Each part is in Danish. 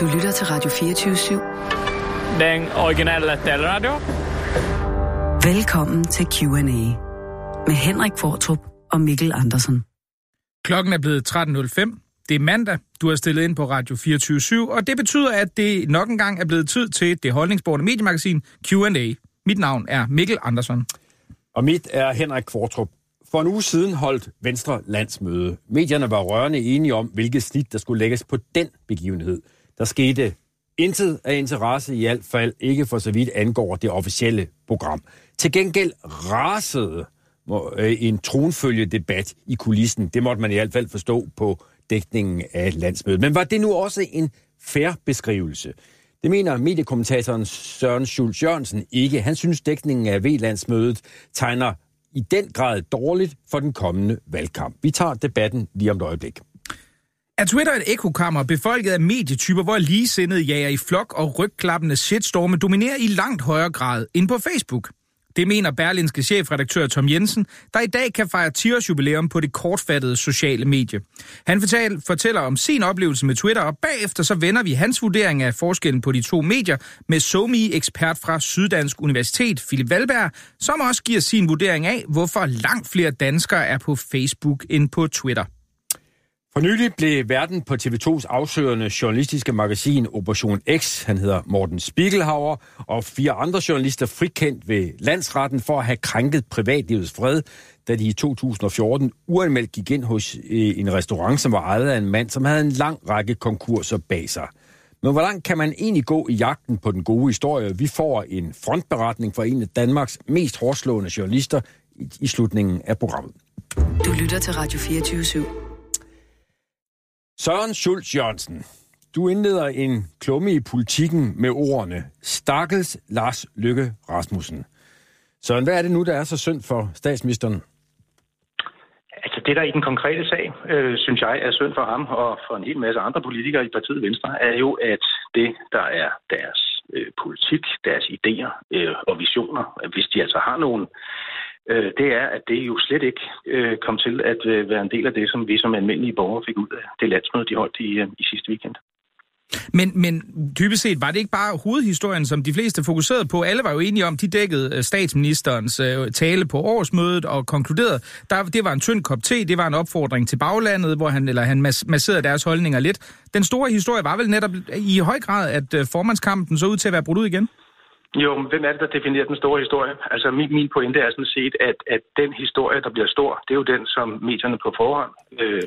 Du lytter til Radio 24-7. Den originale taleradio. Velkommen til Q&A med Henrik Fortrup og Mikkel Andersen. Klokken er blevet 13.05. Det er mandag, du har stillet ind på Radio 24 og det betyder, at det nok engang er blevet tid til det holdningsbordet mediemagasin Q&A. Mit navn er Mikkel Andersen. Og mit er Henrik Kvartrup. For en uge siden holdt Venstre landsmøde. Medierne var rørende enige om, hvilket snit der skulle lægges på den begivenhed. Der skete intet af interesse i alt fald, ikke for så vidt angår det officielle program. Til gengæld rasede øh, en tronfølgedebat i kulissen. Det måtte man i hvert fald forstå på dækningen af landsmødet. Men var det nu også en fair beskrivelse? Det mener mediekommentatoren Søren Schulz Jørgensen ikke. Han synes, dækningen af V-landsmødet tegner i den grad dårligt for den kommende valgkamp. Vi tager debatten lige om et øjeblik. Er Twitter et ekokammer befolket af medietyper, hvor ligesindede jager i flok og rygklappende shitstorme dominerer i langt højere grad end på Facebook? Det mener Berlinske chefredaktør Tom Jensen, der i dag kan fejre 10 jubilæum på det kortfattede sociale medie. Han fortæller, fortæller om sin oplevelse med Twitter, og bagefter så vender vi hans vurdering af forskellen på de to medier med SoMe-ekspert fra Syddansk Universitet, Philip Valberg, som også giver sin vurdering af, hvorfor langt flere danskere er på Facebook end på Twitter. For nylig blev verden på TV2's afsøgende journalistiske magasin Operation X, han hedder Morten Spiegelhauer, og fire andre journalister frikendt ved landsretten for at have krænket privatlivets fred, da de i 2014 uanmeldt gik ind hos øh, en restaurant, som var ejet af en mand, som havde en lang række konkurser bag sig. Men hvor langt kan man egentlig gå i jagten på den gode historie? Vi får en frontberetning fra en af Danmarks mest hårdslående journalister i slutningen af programmet. Du lytter til Radio 24 /7. Søren Schulz Jørgensen, du indleder en klumme i politikken med ordene Stakkels Lars Lykke Rasmussen. Søren, hvad er det nu, der er så synd for statsministeren? Altså det, der i den konkrete sag, øh, synes jeg, er synd for ham og for en hel masse andre politikere i partiet Venstre, er jo, at det, der er deres øh, politik, deres idéer øh, og visioner, hvis de altså har nogen, øh, det er, at det jo slet ikke øh, kom til at øh, være en del af det, som vi som almindelige borgere fik ud af det landsmøde, de holdt i, øh, i sidste weekend. Men, men dybest set var det ikke bare hovedhistorien, som de fleste fokuserede på. Alle var jo enige om, de dækkede øh, statsministerens øh, tale på årsmødet og konkluderede, der, det var en tynd kop te, det var en opfordring til baglandet, hvor han, eller han masserede deres holdninger lidt. Den store historie var vel netop i høj grad, at øh, formandskampen så ud til at være brudt ud igen? Jo, men hvem er det, der definerer den store historie? Altså min, min pointe er sådan set, at, at den historie, der bliver stor, det er jo den, som medierne på forhånd øh,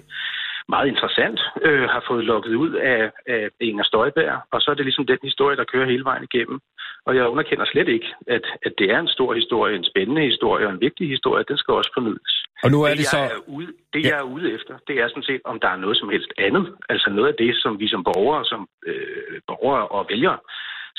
meget interessant øh, har fået lukket ud af, af Inger Støjberg, og så er det ligesom den historie, der kører hele vejen igennem. Og jeg underkender slet ikke, at, at det er en stor historie, en spændende historie og en vigtig historie, den skal også formidles. Og nu er det, det så... Jeg er ude, det, ja. jeg er ude efter, det er sådan set, om der er noget som helst andet. Altså noget af det, som vi som borgere, som øh, borgere og vælgere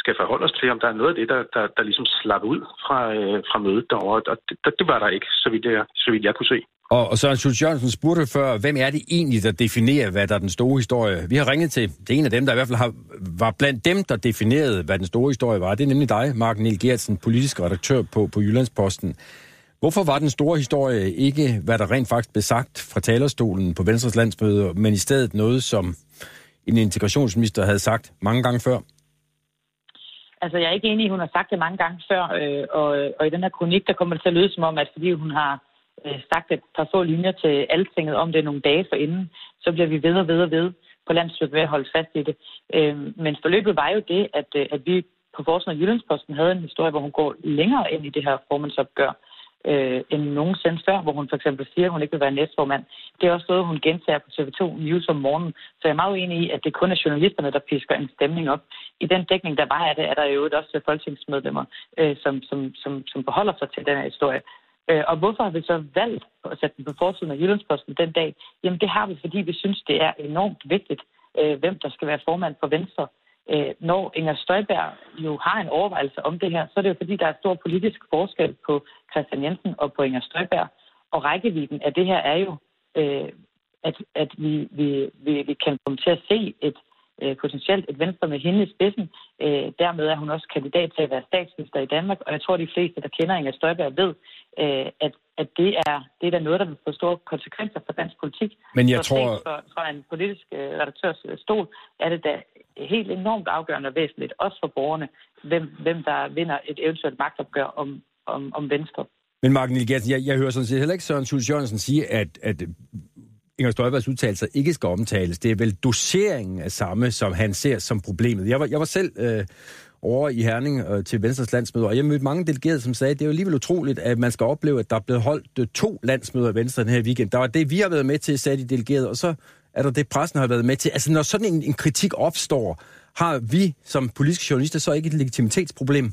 skal forholde os til, om der er noget af det, der, der, der ligesom slapper ud fra, øh, fra mødet derovre. Og det, det var der ikke, så vidt jeg, så vidt jeg kunne se. Og, og Søren Schultz Jørgensen spurgte før, hvem er det egentlig, der definerer, hvad der er den store historie? Vi har ringet til, det er en af dem, der i hvert fald har, var blandt dem, der definerede, hvad den store historie var. Det er nemlig dig, Mark Niel Gertsen, politisk redaktør på, på Jyllandsposten. Hvorfor var den store historie ikke, hvad der rent faktisk blev sagt fra talerstolen på Venstres landsmøde, men i stedet noget, som en integrationsminister havde sagt mange gange før? Altså, jeg er ikke enig i, hun har sagt det mange gange før, øh, og, og i den her kronik, der kommer det til at lyde som om, at fordi hun har øh, sagt et par få linjer til altinget om det nogle dage forinden, så bliver vi ved og ved og ved på landsstyret ved at holde fast i det. Øh, men forløbet var jo det, at, øh, at vi på forsiden af Jyllandsposten havde en historie, hvor hun går længere ind i det her formandsopgør, øh, end nogensinde før, hvor hun for eksempel siger, at hun ikke vil være næstformand. Det er også noget, hun gentager på TV2 News om morgenen. Så jeg er meget enig i, at det kun er journalisterne, der pisker en stemning op. I den dækning, der var af det, er der jo også folketingsmedlemmer, øh, som, som, som, som beholder sig til den her historie. Øh, og hvorfor har vi så valgt at sætte den på forsiden af Jyllandsposten den dag? Jamen det har vi, fordi vi synes, det er enormt vigtigt, øh, hvem der skal være formand for Venstre øh, når Inger Støjberg jo har en overvejelse om det her, så er det jo fordi, der er stor politisk forskel på Christian Jensen og på Inger Støjberg. Og rækkevidden af det her er jo, øh, at, at vi, vi, vi, vi kan komme til at se et øh, potentielt et venstre med hende i spidsen. Øh, dermed er hun også kandidat til at være statsminister i Danmark, og jeg tror, de fleste, der kender Inger Støjberg, ved, øh, at, at det er, det er noget, der vil få store konsekvenser for dansk politik. Men jeg så tror... Fra, fra en politisk øh, redaktørs stol er det da helt enormt afgørende og væsentligt, også for borgerne, hvem, hvem der vinder et eventuelt magtopgør om, om, om Venstre. Men Mark Nielgersen, jeg, jeg hører sådan set heller ikke Søren Schultz Jørgensen sige, at, at Inger Støjbergs udtalelser ikke skal omtales. Det er vel doseringen af samme, som han ser som problemet. Jeg var, jeg var selv øh, over i Herning øh, til Venstres landsmøde, og jeg mødte mange delegerede, som sagde, at det er jo alligevel utroligt, at man skal opleve, at der er blevet holdt øh, to landsmøder af Venstre den her weekend. Der var det, vi har været med til, sagde de delegerede, og så er der det, pressen har været med til. Altså, når sådan en, en kritik opstår, har vi som politiske journalister så ikke et legitimitetsproblem?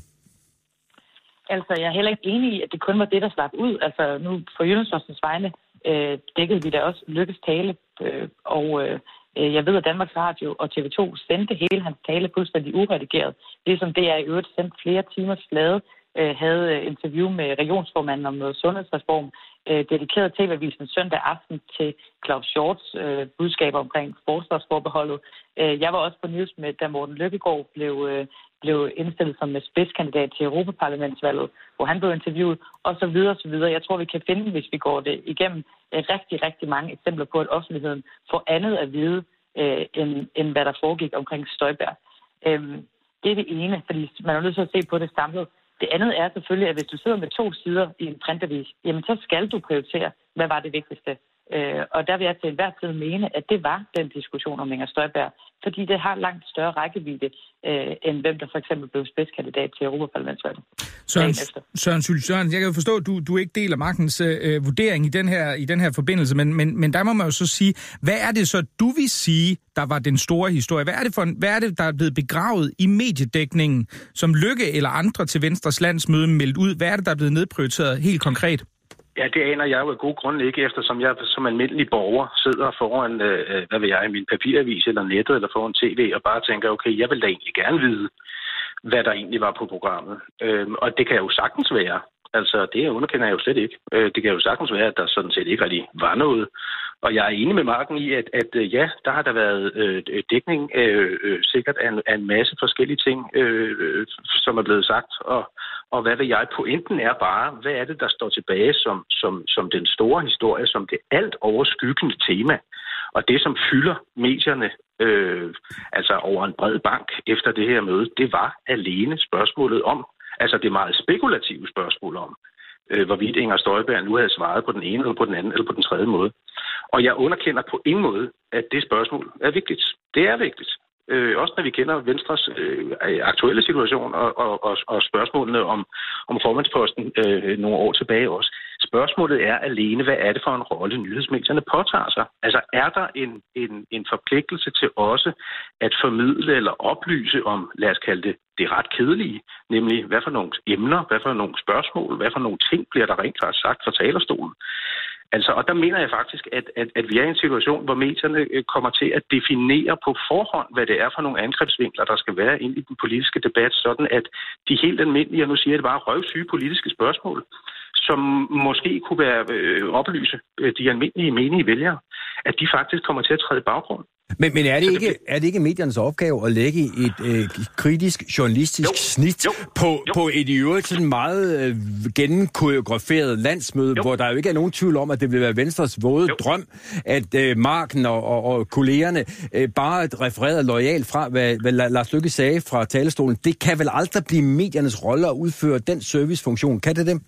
Altså, jeg er heller ikke enig i, at det kun var det, der slap ud. Altså, nu for Jyllandsforskens vegne øh, dækkede vi da også Lykkes tale, øh, og øh, jeg ved, at Danmarks Radio og TV2 sendte hele hans tale fuldstændig uredigeret. Det som ligesom det er i øvrigt sendt flere timers flade, øh, havde øh, interview med regionsformanden om noget sundhedsreform, øh, dedikeret TV-avisen søndag aften til Claus Shorts øh, budskaber omkring forsvarsforbeholdet. Øh, jeg var også på news med, da Morten Lykkegaard blev, øh, blev indstillet som spidskandidat til Europaparlamentsvalget, hvor han blev interviewet, og så videre, så videre. Jeg tror, vi kan finde, hvis vi går det igennem, øh, rigtig, rigtig mange eksempler på, at offentligheden får andet at vide, øh, end, end hvad der foregik omkring Støjberg. Øh, det er det ene, fordi man er nødt til at se på det samlet. Det andet er selvfølgelig, at hvis du sidder med to sider i en printavis, jamen så skal du prioritere, hvad var det vigtigste. Øh, og der vil jeg til enhver tid mene, at det var den diskussion om Inger Støjberg, fordi det har langt større rækkevidde, øh, end hvem der for eksempel blev spidskandidat til Europaparlamentsvalget. Søren, Søren Syl Søren, jeg kan forstå, at du, du ikke deler magtens øh, vurdering i den, her, i den her forbindelse, men, men, men der må man jo så sige, hvad er det så, du vil sige, der var den store historie? Hvad er det, for, hvad er det der er blevet begravet i mediedækningen, som Lykke eller andre til Venstres landsmøde meldt ud? Hvad er det, der er blevet nedprioriteret helt konkret? Ja, det aner jeg jo af gode grund ikke, eftersom jeg som almindelig borger sidder foran, øh, øh hvad ved jeg, min papiravis eller nettet eller foran tv og bare tænker, okay, jeg vil da egentlig gerne vide, hvad der egentlig var på programmet. Øhm, og det kan jo sagtens være, altså det underkender jeg jo slet ikke. Øh, det kan jo sagtens være, at der sådan set ikke rigtig var noget. Og jeg er enig med Marken i, at, at øh, ja, der har der været øh, dækning øh, øh, sikkert af en, af en masse forskellige ting, øh, øh som er blevet sagt. Og, og hvad vil jeg? Pointen er bare, hvad er det, der står tilbage som, som, som den store historie, som det alt overskyggende tema. Og det, som fylder medierne øh, altså over en bred bank efter det her møde, det var alene spørgsmålet om, altså det meget spekulative spørgsmål om, øh, hvorvidt Inger Støjberg nu havde svaret på den ene, eller på den anden, eller på den tredje måde. Og jeg underkender på ingen måde, at det spørgsmål er vigtigt. Det er vigtigt. Øh, også når vi kender Venstres øh, aktuelle situation og, og, og, og spørgsmålene om, om formandsposten øh, nogle år tilbage også. Spørgsmålet er alene, hvad er det for en rolle nyhedsmedierne påtager sig? Altså er der en, en, en forpligtelse til også at formidle eller oplyse om, lad os kalde det, det ret kedelige, nemlig hvad for nogle emner, hvad for nogle spørgsmål, hvad for nogle ting bliver der rent faktisk sagt fra talerstolen. Altså, og der mener jeg faktisk, at, at, at vi er i en situation, hvor medierne øh, kommer til at definere på forhånd, hvad det er for nogle angrebsvinkler, der skal være ind i den politiske debat, sådan at de helt almindelige, og nu siger jeg det bare, røvsyge politiske spørgsmål, som måske kunne være øh, oplyse øh, de almindelige menige vælgere, at de faktisk kommer til at træde i baggrund. Men, men er, det ikke, er det ikke mediernes opgave at lægge et øh, kritisk journalistisk jo, snit jo, på, jo. på et i øvrigt sådan meget øh, gennemkoreograferet landsmøde, jo. hvor der jo ikke er nogen tvivl om, at det vil være Venstres våde jo. drøm, at øh, Marken og, og, og kollegerne øh, bare refereret lojalt fra, hvad, hvad Lars Lykke sagde fra talerstolen. Det kan vel aldrig blive mediernes rolle at udføre den servicefunktion. Kan det dem?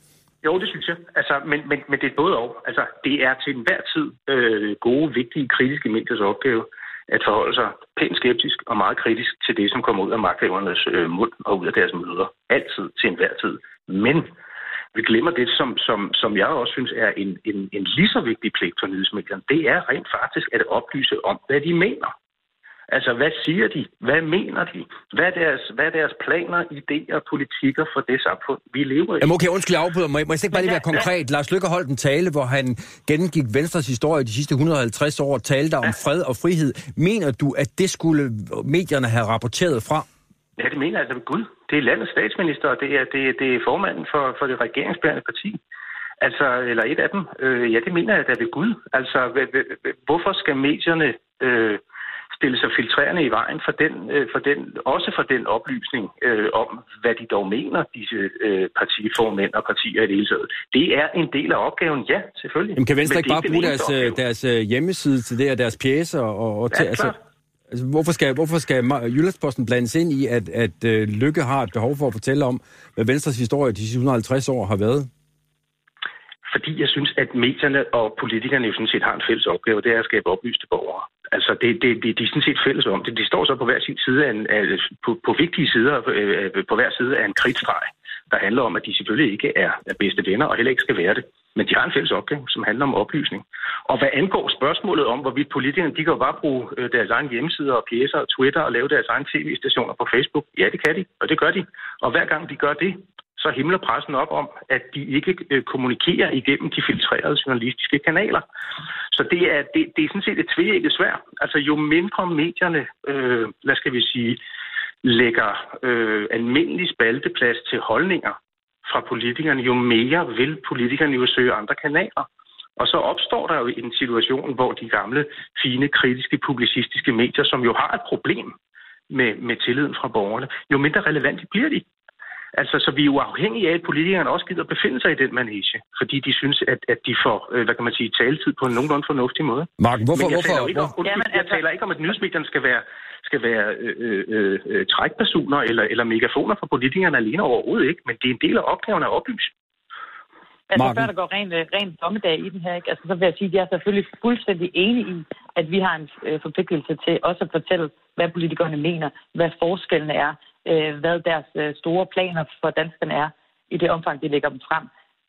Jo, det synes jeg. Altså, men, men, men det er både og. Altså, det er til enhver tid øh, gode, vigtige, kritiske mediers opgave at forholde sig pænt skeptisk og meget kritisk til det, som kommer ud af magthavernes øh, mund og ud af deres møder. Altid til enhver tid. Men vi glemmer det, som, som, som jeg også synes er en, en, en lige så vigtig pligt for nyhedsmedierne. Det er rent faktisk at oplyse om, hvad de mener. Altså, hvad siger de? Hvad mener de? Hvad er deres, hvad er deres planer, idéer og politikker for det samfund, vi lever i? Jamen okay, undskyld, jeg afbryder. Må, må jeg ikke bare lige være konkret? Ja. Lars Lykke holdt en tale, hvor han gennemgik Venstres historie de sidste 150 år og talte om ja. fred og frihed. Mener du, at det skulle medierne have rapporteret fra? Ja, det mener jeg altså ved Gud. Det er landets statsminister, og det er, det, det er formanden for, for det regeringsbærende parti. Altså, eller et af dem. Øh, ja, det mener jeg da ved Gud. Altså, hvorfor skal medierne øh, stille sig filtrerende i vejen for den, øh, for den, også for den oplysning øh, om, hvad de dog mener, disse øh, partiformænd og partier i det hele taget. Det er en del af opgaven, ja, selvfølgelig. Men kan Venstre ikke bare bruge deres, øh, deres øh, hjemmeside til det og deres pjæser? Og, og ja, til, altså, Altså, hvorfor skal, hvorfor skal Jyllandsposten blandes ind i, at, at uh, Lykke har et behov for at fortælle om, hvad Venstres historie de sidste 150 år har været? Fordi jeg synes, at medierne og politikerne jo sådan set har en fælles opgave, det er at skabe oplyste borgere. Altså, det, det, det, de er sådan set fælles om det. De står så på hver sin side af en, af, på, på vigtige sider, øh, på hver side af en kridtstreg, der handler om, at de selvfølgelig ikke er, er bedste venner, og heller ikke skal være det. Men de har en fælles opgave, som handler om oplysning. Og hvad angår spørgsmålet om, hvorvidt politikerne, de kan jo bare bruge øh, deres egen hjemmesider og pjæser og Twitter og lave deres egen tv-stationer på Facebook. Ja, det kan de, og det gør de. Og hver gang de gør det, så himler pressen op om, at de ikke øh, kommunikerer igennem de filtrerede journalistiske kanaler. Så det er, det, det er sådan set et tvækket svært. Altså jo mindre medierne, øh, hvad skal vi sige, lægger øh, almindelig spalteplads til holdninger fra politikerne, jo mere vil politikerne jo søge andre kanaler. Og så opstår der jo en situation, hvor de gamle, fine, kritiske, publicistiske medier, som jo har et problem med, med tilliden fra borgerne, jo mindre relevant bliver de. Altså, så vi er jo afhængige af, at politikerne også gider befinde sig i den manege, fordi de synes, at, at de får, øh, hvad kan man sige, taletid på en nogenlunde fornuftig måde. Mark, hvorfor? Men jeg hvorfor, taler, ikke om, Jamen, jeg altså- taler ikke om, at nyhedsmedierne skal være, skal være øh, øh, øh, trækpersoner eller, eller megafoner for politikerne alene overhovedet ikke, men det er en del af opgaven at oplyse. Altså Marken. før der går ren, øh, ren dommedag i den her, ikke? Altså, så vil jeg sige, at jeg er selvfølgelig fuldstændig enig i, at vi har en øh, forpligtelse til også at fortælle, hvad politikerne mener, hvad forskellene er, øh, hvad deres øh, store planer for danskerne er, i det omfang, de lægger dem frem.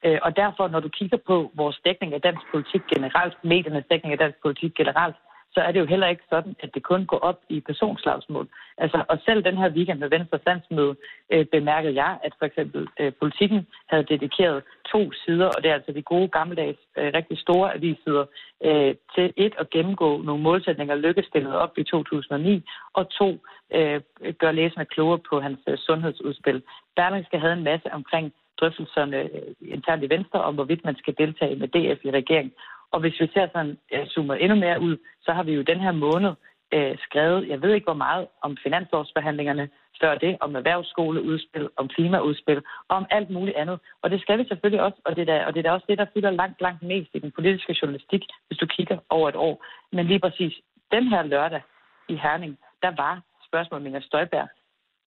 Øh, og derfor, når du kigger på vores dækning af dansk politik generelt, mediernes dækning af dansk politik generelt, så er det jo heller ikke sådan, at det kun går op i personslagsmål. Altså, og selv den her weekend med Venstre Sandsmøde øh, bemærkede jeg, at for eksempel øh, politikken havde dedikeret to sider, og det er altså de gode gammeldags, øh, rigtig store avissider, øh, til et at gennemgå nogle målsætninger, Lykke stillede op i 2009, og to, øh, gør læserne klogere på hans øh, sundhedsudspil. Berlingske havde en masse omkring drøftelserne øh, internt i Venstre om, hvorvidt man skal deltage med DF i regeringen. Og hvis vi ser sådan, jeg zoomer endnu mere ud, så har vi jo den her måned øh, skrevet, jeg ved ikke hvor meget, om finanslovsforhandlingerne, før det, om erhvervsskoleudspil, om klimaudspil, og om alt muligt andet. Og det skal vi selvfølgelig også, og det er da, og det er da også det, der fylder langt, langt mest i den politiske journalistik, hvis du kigger over et år. Men lige præcis den her lørdag i Herning, der var spørgsmålet Inger Støjberg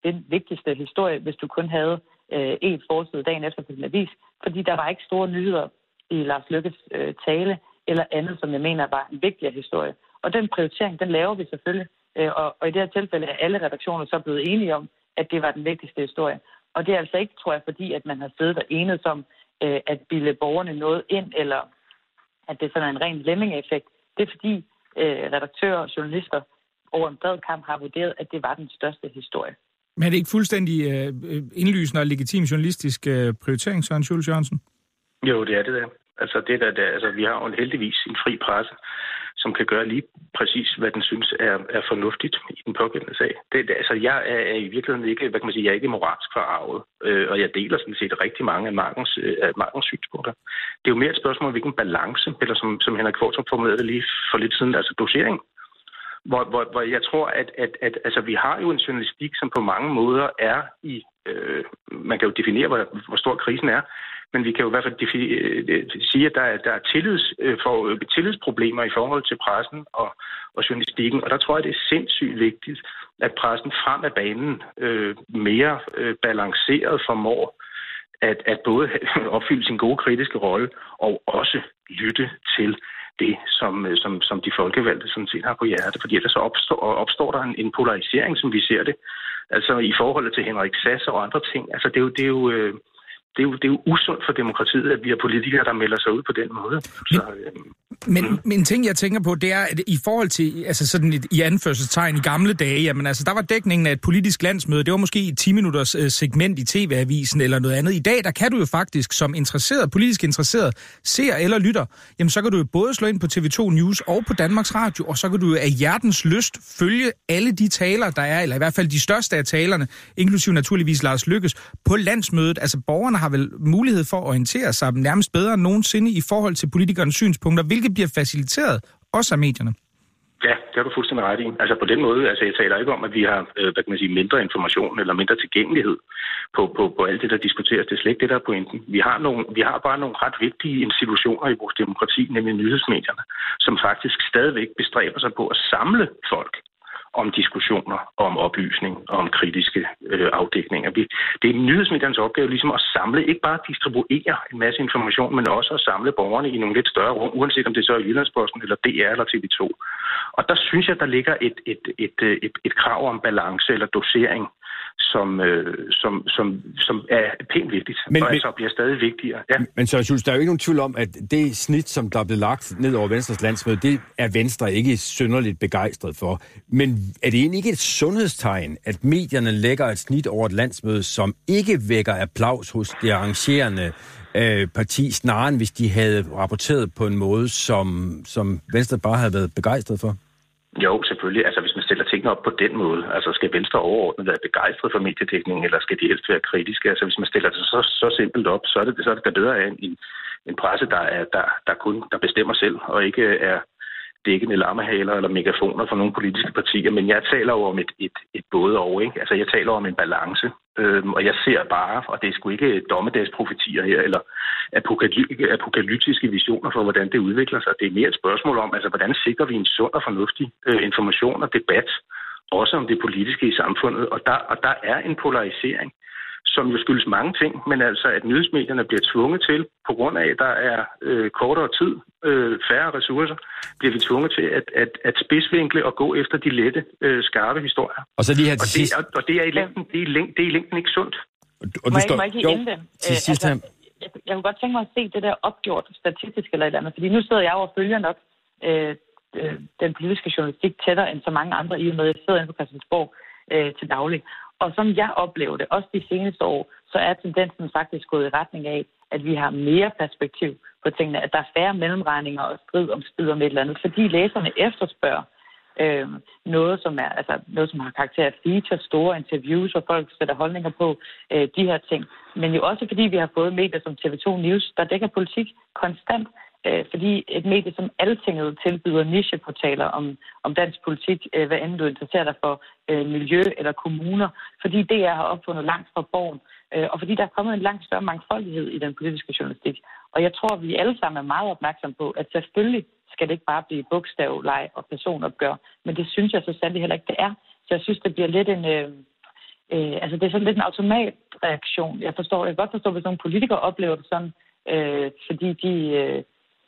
den vigtigste historie, hvis du kun havde øh, en forside dagen efter på din avis, fordi der var ikke store nyheder i Lars Lykkes øh, tale, eller andet, som jeg mener var en vigtigere historie. Og den prioritering, den laver vi selvfølgelig, øh, og, og i det her tilfælde er alle redaktioner så blevet enige om, at det var den vigtigste historie. Og det er altså ikke, tror jeg, fordi at man har siddet og enet om øh, at bilde borgerne noget ind, eller at det sådan er en ren lemming-effekt. Det er fordi øh, redaktører og journalister over en bred kamp har vurderet, at det var den største historie. Men er det ikke fuldstændig øh, øh, indlysende og legitim journalistisk øh, prioritering, Søren Schultz Jørgensen? Jo, det er det der. Altså, det der, der, altså, vi har jo heldigvis en fri presse, som kan gøre lige præcis, hvad den synes er, er fornuftigt i den pågældende sag. Det, det, altså, jeg er, er i virkeligheden ikke, hvad kan man sige, jeg er ikke moralsk forarvet, øh, og jeg deler sådan set rigtig mange af Markens, øh, af Markens synspunkter. Det er jo mere et spørgsmål om, hvilken balance, eller som, som Henrik Fortrup formulerede det lige for lidt siden, altså dosering. Hvor, hvor, hvor jeg tror, at, at, at altså, vi har jo en journalistik, som på mange måder er i... Øh, man kan jo definere, hvor, hvor stor krisen er, men vi kan jo i hvert fald øh, sige, at der er, der er tillids, øh, for, øh, tillidsproblemer i forhold til pressen og, og journalistikken. Og der tror jeg, det er sindssygt vigtigt, at pressen frem af banen øh, mere øh, balanceret formår at, at både opfylde sin gode kritiske rolle og også lytte til det, som, øh, som, som de folkevalgte sådan set har på hjerte. Fordi ellers så opstår, opstår der en, en polarisering, som vi ser det. Altså i forhold til Henrik Sass og andre ting. Altså det er jo, det er jo, øh, det er jo, det er jo usundt for demokratiet, at vi har politikere, der melder sig ud på den måde. Så, Men, mm. men en ting, jeg tænker på, det er, at i forhold til, altså sådan et, i anførselstegn i gamle dage, jamen altså, der var dækningen af et politisk landsmøde, det var måske et 10 minutters øh, segment i TV-avisen eller noget andet. I dag, der kan du jo faktisk som interesseret, politisk interesseret, ser eller lytter, jamen så kan du jo både slå ind på TV2 News og på Danmarks Radio, og så kan du jo af hjertens lyst følge alle de taler, der er, eller i hvert fald de største af talerne, inklusive naturligvis Lars Lykkes, på landsmødet. Altså borgerne har vel mulighed for at orientere sig nærmest bedre end nogensinde i forhold til politikernes synspunkter, hvilket bliver faciliteret også af medierne. Ja, det har du fuldstændig ret i. Altså på den måde, altså jeg taler ikke om, at vi har øh, hvad kan man sige, mindre information eller mindre tilgængelighed på, på, på alt det, der diskuteres. Det er slet ikke det, der er pointen. Vi har, nogle, vi har bare nogle ret vigtige institutioner i vores demokrati, nemlig nyhedsmedierne, som faktisk stadigvæk bestræber sig på at samle folk om diskussioner, om oplysning og om kritiske øh, afdækninger. Vi, det er nyhedsmediernes opgave ligesom at samle, ikke bare distribuere en masse information, men også at samle borgerne i nogle lidt større rum, uanset om det så er Jyllandsposten eller DR eller TV2. Og der synes jeg, der ligger et, et, et, et, et krav om balance eller dosering som, øh, som, som, som er pænt vigtigt, men, og altså bliver stadig vigtigere. Ja. Men så Jules, der er jo ikke nogen tvivl om, at det snit, som der er blevet lagt ned over Venstres landsmøde, det er Venstre ikke synderligt begejstret for. Men er det egentlig ikke et sundhedstegn, at medierne lægger et snit over et landsmøde, som ikke vækker applaus hos det arrangerende øh, parti, snarere end hvis de havde rapporteret på en måde, som, som Venstre bare havde været begejstret for? Jo, selvfølgelig. Altså, hvis man op på den måde, altså skal Venstre overordnet være begejstret for mediedækningen, eller skal de helst være kritiske? Altså, hvis man stiller det så, så simpelt op, så er det, så er det da bedre af en, en presse, der, er, der, der kun der bestemmer selv, og ikke er dækkende lammehaler eller megafoner for nogle politiske partier, men jeg taler jo om et, et, et både og. Ikke? Altså, jeg taler om en balance, øhm, og jeg ser bare, og det er sgu ikke dommedagsprofetier her, eller apokaly- apokalyptiske visioner for, hvordan det udvikler sig. Det er mere et spørgsmål om, altså, hvordan sikrer vi en sund og fornuftig øh, information og debat, også om det politiske i samfundet, og der, og der er en polarisering som jo skyldes mange ting, men altså at nyhedsmedierne bliver tvunget til, på grund af, at der er øh, kortere tid, øh, færre ressourcer, bliver vi tvunget til at, at, at spidsvinkle og gå efter de lette, øh, skarpe historier. Og så lige her til og sidst. Det, og, og det er i længden, det er i længden, det er i længden ikke sundt. Og du må står... jeg, må jeg ikke jo, til sidst altså, jeg, jeg kunne godt tænke mig at se det der opgjort statistisk eller et eller andet, fordi nu sidder jeg og følger nok øh, øh, den politiske journalistik tættere end så mange andre i og med, at jeg sidder inde på Christiansborg øh, til daglig. Og som jeg oplever det, også de seneste år, så er tendensen faktisk gået i retning af, at vi har mere perspektiv på tingene, at der er færre mellemregninger og strid om strid om et eller andet, fordi læserne efterspørger øh, noget, som er, altså, noget, som har karakter af feature, store interviews, hvor folk sætter holdninger på øh, de her ting. Men jo også fordi vi har fået medier som TV2 News, der dækker politik konstant, øh, fordi et medie som Altinget tilbyder nicheportaler om, om dansk politik, øh, hvad end du interesserer dig for øh, miljø eller kommuner, fordi det er har opfundet langt fra borgen, øh, og fordi der er kommet en langt større mangfoldighed i den politiske journalistik. Og jeg tror, at vi alle sammen er meget opmærksom på, at selvfølgelig skal det ikke bare blive bogstavleg og personopgør, men det synes jeg så sandelig heller ikke, det er. Så jeg synes, det bliver lidt en... Øh, øh, altså det er sådan lidt en automatreaktion. Jeg forstår, jeg kan godt forstå, hvis nogle politikere oplever det sådan, øh, fordi de, øh,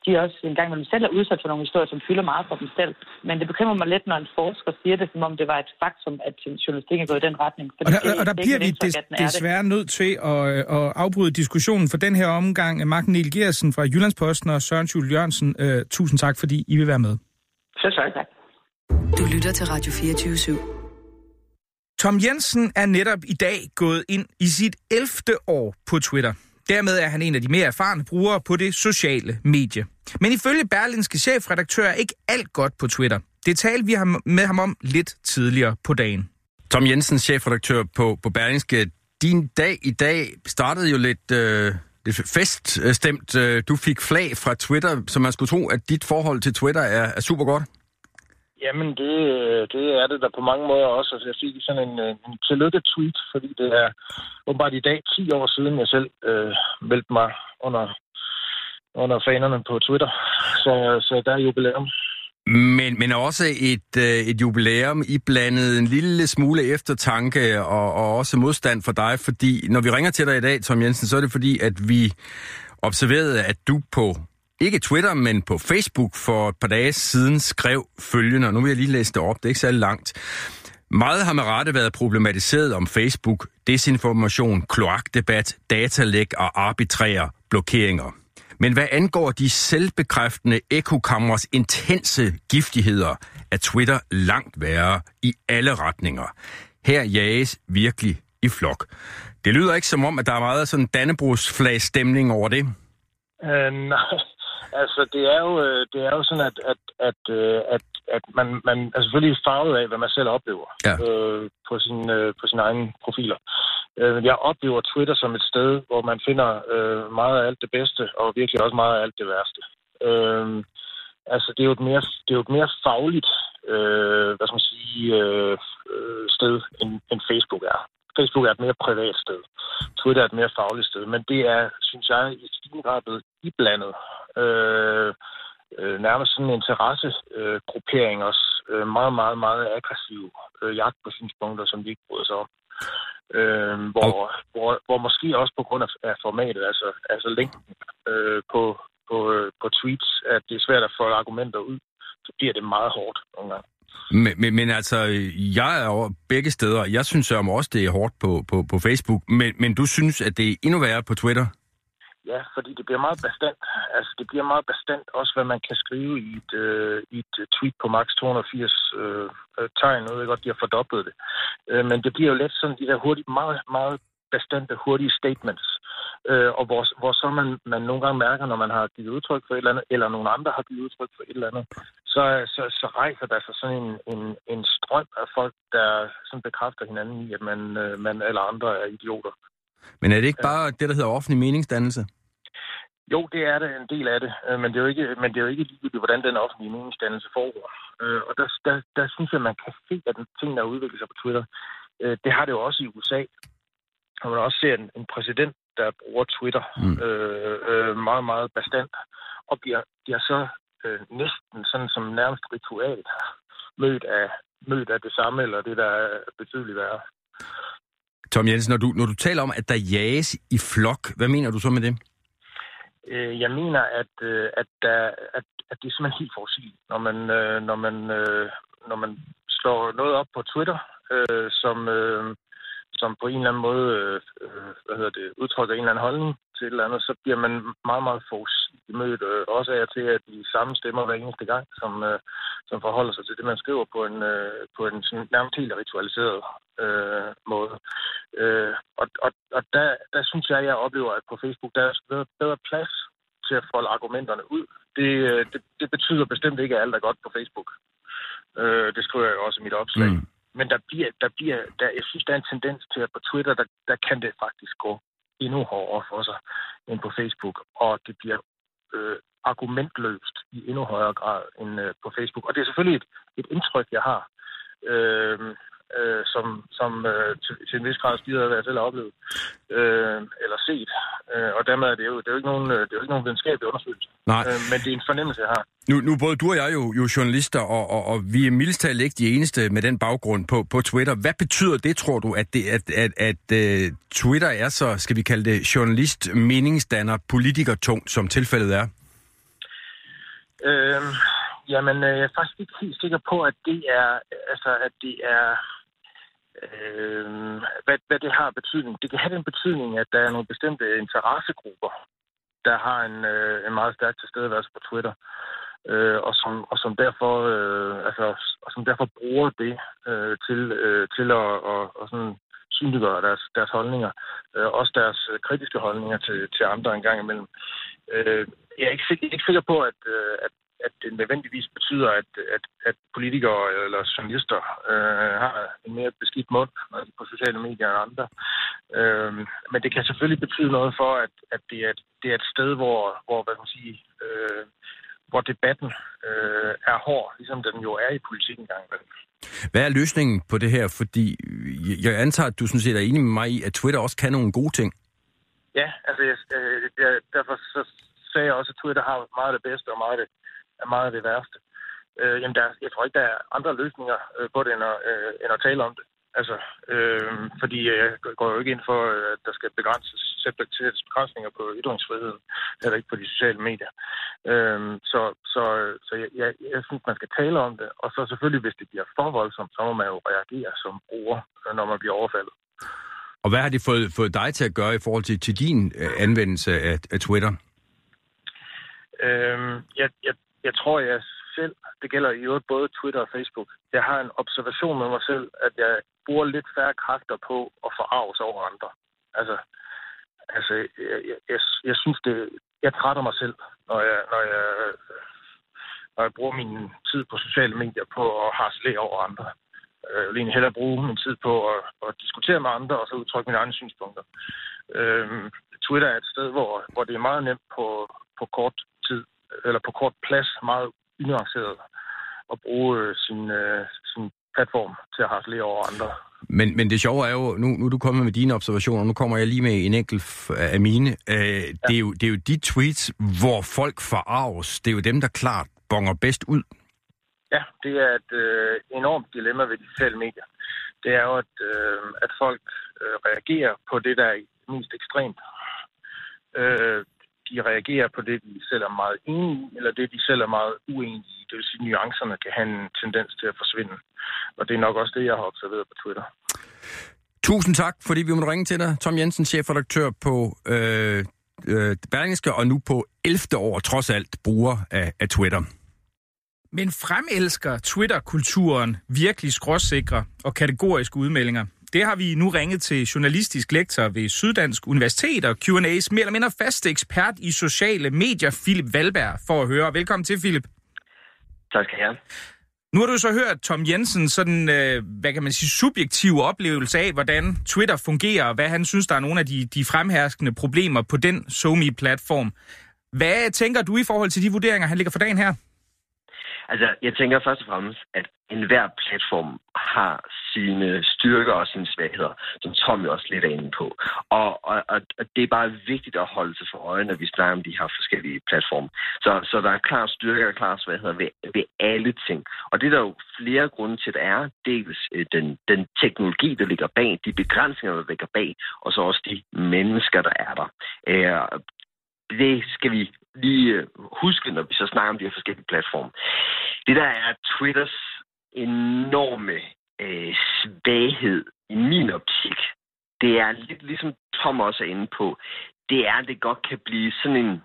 de også en gang imellem selv er udsat for nogle historier, som fylder meget for dem selv. Men det bekymrer mig lidt, når en forsker siger det, som om det var et faktum, at journalistikken er gået i den retning. og der, det, og der det bliver vi des, desværre det. nødt til at, at afbryde diskussionen for den her omgang. Mark Niel Gersen fra Jyllandsposten og Søren Jules Jørgensen, uh, tusind tak, fordi I vil være med. Selv tak. Du lytter til Radio 24 /7. Tom Jensen er netop i dag gået ind i sit 11. år på Twitter. Dermed er han en af de mere erfarne brugere på det sociale medie. Men ifølge Berlinske chefredaktør er ikke alt godt på Twitter. Det talte vi med ham om lidt tidligere på dagen. Tom Jensen, chefredaktør på, på Berlingske. Din dag i dag startede jo lidt, øh, lidt feststemt. Øh, du fik flag fra Twitter, så man skulle tro, at dit forhold til Twitter er, er super godt. Jamen, det, øh, det er det der på mange måder også. Altså, jeg fik sådan en, øh, en tillykke-tweet, fordi det er åbenbart i dag 10 år siden, jeg selv øh, meldte mig under, under fanerne på Twitter. Så, så der er jubilæum. Men, men også et, øh, et jubilæum i blandet en lille smule eftertanke og, og også modstand for dig, fordi når vi ringer til dig i dag, Tom Jensen, så er det fordi, at vi observerede, at du på ikke Twitter, men på Facebook for et par dage siden skrev følgende, og nu vil jeg lige læse det op, det er ikke særlig langt. Meget har med rette været problematiseret om Facebook, desinformation, kloakdebat, datalæk og arbitrære blokeringer. Men hvad angår de selvbekræftende ekokammers intense giftigheder, er Twitter langt værre i alle retninger. Her jages virkelig i flok. Det lyder ikke som om, at der er meget sådan dannebrugsflagstemning over det. Uh, nej, altså det er jo, øh, det er jo sådan, at, at, at, øh, at, at man, man er selvfølgelig farvet af, hvad man selv oplever ja. øh, på, sin, øh, på sine egne profiler. Øh, jeg oplever Twitter som et sted, hvor man finder øh, meget af alt det bedste, og virkelig også meget af alt det værste. Øh, altså det er jo et mere, det er jo et mere fagligt øh, hvad skal man sige, øh, sted, end, end Facebook er. Facebook er et mere privat sted. Twitter er et mere fagligt sted. Men det er, synes jeg, i stigende grad blevet iblandet. Øh, øh, nærmest sådan en interessegruppering også øh, meget, meget, meget aggressiv øh, jagt på synspunkter, som de ikke bryder sig om. Øh, hvor, Og- hvor, hvor måske også på grund af, af formatet, altså, altså længden øh, på, på, øh, på tweets, at det er svært at få argumenter ud, så bliver det meget hårdt nogle gange. Men, men, men altså, jeg er over begge steder. Jeg synes om også, det er hårdt på, på, på Facebook. Men, men du synes, at det er endnu værre på Twitter? Ja, fordi det bliver meget bestandt. Altså, det bliver meget bestandt også, hvad man kan skrive i et, øh, i et øh, tweet på max 280 øh, øh, tegn. Nu ved jeg godt, de har fordoblet det. Øh, men det bliver jo let sådan de der hurtige, meget, meget bestandte, hurtige statements. Øh, og hvor, hvor så man, man nogle gange mærker, når man har givet udtryk for et eller andet, eller nogle andre har givet udtryk for et eller andet, så, så, så rejser der sig sådan en, en, en strøm af folk, der sådan bekræfter hinanden i, at man, øh, man eller andre er idioter. Men er det ikke bare det, der hedder offentlig meningsdannelse? Jo, det er det en del af det, øh, men det er jo ikke, men det er jo ikke ligegyldigt, hvordan den offentlige meningsdannelse foregår. Øh, Og der, der, der synes jeg, man kan se, at den ting, der udvikler sig på Twitter, øh, det har det jo også i USA. Og man også ser en, en præsident, der bruger Twitter Mm. øh, øh, meget, meget bestandt, og bliver, bliver så øh, næsten sådan som nærmest ritual mødt af, mødt af det samme, eller det, der er betydeligt værre. Tom Jensen, når du, når du taler om, at der jages i flok, hvad mener du så med det? Øh, jeg mener, at, øh, at, der, at, at det er simpelthen helt forudsigeligt, når man, øh, når, man, øh, når man slår noget op på Twitter, øh, som, øh, som på en eller anden måde øh, øh, hvad hedder det, udtrykker en eller anden holdning til et eller andet, så bliver man meget, meget forudsigeligt mødt. Øh, også af til, at de samme stemmer hver eneste gang, som, øh, som forholder sig til det, man skriver på en, øh, på en sådan nærmest helt ritualiseret øh, måde. Øh, og og, og der, der synes jeg, jeg oplever, at på Facebook, der er bedre, bedre plads til at folde argumenterne ud. Det, øh, det, det betyder bestemt ikke, at alt er godt på Facebook. Øh, det skriver jeg også i mit opslag. Mm. Men der bliver, der bliver, der, jeg synes, der er en tendens til, at på Twitter, der, der kan det faktisk gå endnu hårdere for sig end på Facebook. Og det bliver øh, argumentløst i endnu højere grad end øh, på Facebook. Og det er selvfølgelig et, et indtryk, jeg har. Øh, øh, som, som øh, til, til en vis grad styret af, hvad jeg selv har oplevet øh, eller set. Øh, og dermed er det jo, det er jo ikke nogen, øh, det er jo ikke nogen videnskabelig undersøgelse. Nej. Øh, men det er en fornemmelse, jeg har. Nu, nu både du og jeg er jo, jo journalister, og, og, og vi er mildest talt ikke de eneste med den baggrund på, på Twitter. Hvad betyder det, tror du, at, det, at, at, at uh, Twitter er så, skal vi kalde det, journalist, meningsdanner, politikertung, som tilfældet er? Øh, jamen, jeg er faktisk ikke helt sikker på, at det er, altså, at det er, øh, hvad, hvad det har betydning. Det kan have den betydning, at der er nogle bestemte interessegrupper, der har en, øh, en meget stærk tilstedeværelse på Twitter, øh, og, som, og som derfor, øh, altså, og som derfor bruger det øh, til, øh, til at og, og sådan synliggøre deres, deres holdninger, øh, også deres kritiske holdninger til, til andre en gang imellem. Øh, jeg er ikke, sik- ikke sikker på, at, øh, at, at det nødvendigvis betyder, at, at, at politikere eller journalister øh, har en mere beskidt mund er på sociale medier end andre. Øh, men det kan selvfølgelig betyde noget for, at, at det, er, et- det er et sted, hvor, hvor hvad kan man sige, øh, hvor debatten øh, er hård, ligesom den jo er i politik engang. Hvad er løsningen på det her? Fordi jeg- jeg antager, at du sådan set er enig med mig i, at Twitter også kan nogle gode ting. Ja, altså jeg, øh, jeg, derfor så sagde jeg også, at Twitter har meget af det bedste og meget af det, er meget af det værste. Øh, jamen, der, jeg tror ikke, der er andre løsninger øh, på det, end at, øh, end at tale om det. Altså, øh, fordi jeg går jo ikke ind for, øh, at der skal begrænses, sættes begrænsninger på ytringsfriheden, heller ikke på de sociale medier. Øh, så så, så jeg, jeg, jeg synes, man skal tale om det, og så selvfølgelig, hvis det bliver for voldsomt, så må man jo reagere som bruger, øh, når man bliver overfaldet. Og hvad har det fået, fået dig til at gøre i forhold til, til din øh, anvendelse af, af Twitter? Øhm, jeg, jeg, jeg tror, jeg selv, det gælder i øvrigt både Twitter og Facebook, jeg har en observation med mig selv, at jeg bruger lidt færre kræfter på at forarves over andre. Altså, altså jeg, jeg, jeg, jeg synes, det, jeg trætter mig selv, når jeg, når jeg, når jeg bruger min tid på sociale medier på at harcelere over andre. Jeg vil egentlig hellere bruge min tid på at, at diskutere med andre, og så udtrykke mine egne synspunkter. Øhm, Twitter er et sted, hvor, hvor det er meget nemt på, på kort tid, eller på kort plads, meget unuanceret, at bruge øh, sin, øh, sin platform til at harcelere over andre. Men, men det sjove er jo, nu, nu er du kommet med dine observationer, nu kommer jeg lige med en enkelt f- af mine. Øh, ja. det, er jo, det er jo de tweets, hvor folk forarves. Det er jo dem, der klart bonger bedst ud. Ja, det er et øh, enormt dilemma ved de sociale medier. Det er jo, at, øh, at folk øh, reagerer på det, der er mest ekstremt. Øh, de reagerer på det, de selv er meget enige i, eller det, de selv er meget uenige i. Det vil sige, at nuancerne kan have en tendens til at forsvinde. Og det er nok også det, jeg har observeret på Twitter. Tusind tak, fordi vi må ringe til dig. Tom Jensen, chefredaktør på øh, øh, Berlingske, og nu på 11. år trods alt bruger af, af Twitter. Men fremelsker Twitter-kulturen virkelig skråsikre og kategoriske udmeldinger? Det har vi nu ringet til journalistisk lektor ved Syddansk Universitet og Q&A's mere eller mindre faste ekspert i sociale medier, Philip Valberg, for at høre. Velkommen til, Philip. Tak skal jeg have. Nu har du så hørt Tom Jensen sådan, øh, hvad kan man sige, subjektiv oplevelse af, hvordan Twitter fungerer, og hvad han synes, der er nogle af de, de fremherskende problemer på den SoMe-platform. Hvad tænker du i forhold til de vurderinger, han ligger for dagen her? Altså, jeg tænker først og fremmest, at enhver platform har sine styrker og sine svagheder, som Tom jo også lidt er inde på. Og, og, og det er bare vigtigt at holde sig for øje, når vi snakker om de her forskellige platforme. Så, så der er klare styrker og klare svagheder ved, ved alle ting. Og det er der jo flere grunde til, at der er dels øh, den, den teknologi, der ligger bag, de begrænsninger, der ligger bag, og så også de mennesker, der er der. Øh, det skal vi lige øh, huske, når vi så snakker om de her forskellige platforme. Det der er Twitters enorme øh, svaghed i min optik, det er lidt ligesom Tom også er inde på, det er, at det godt kan blive sådan en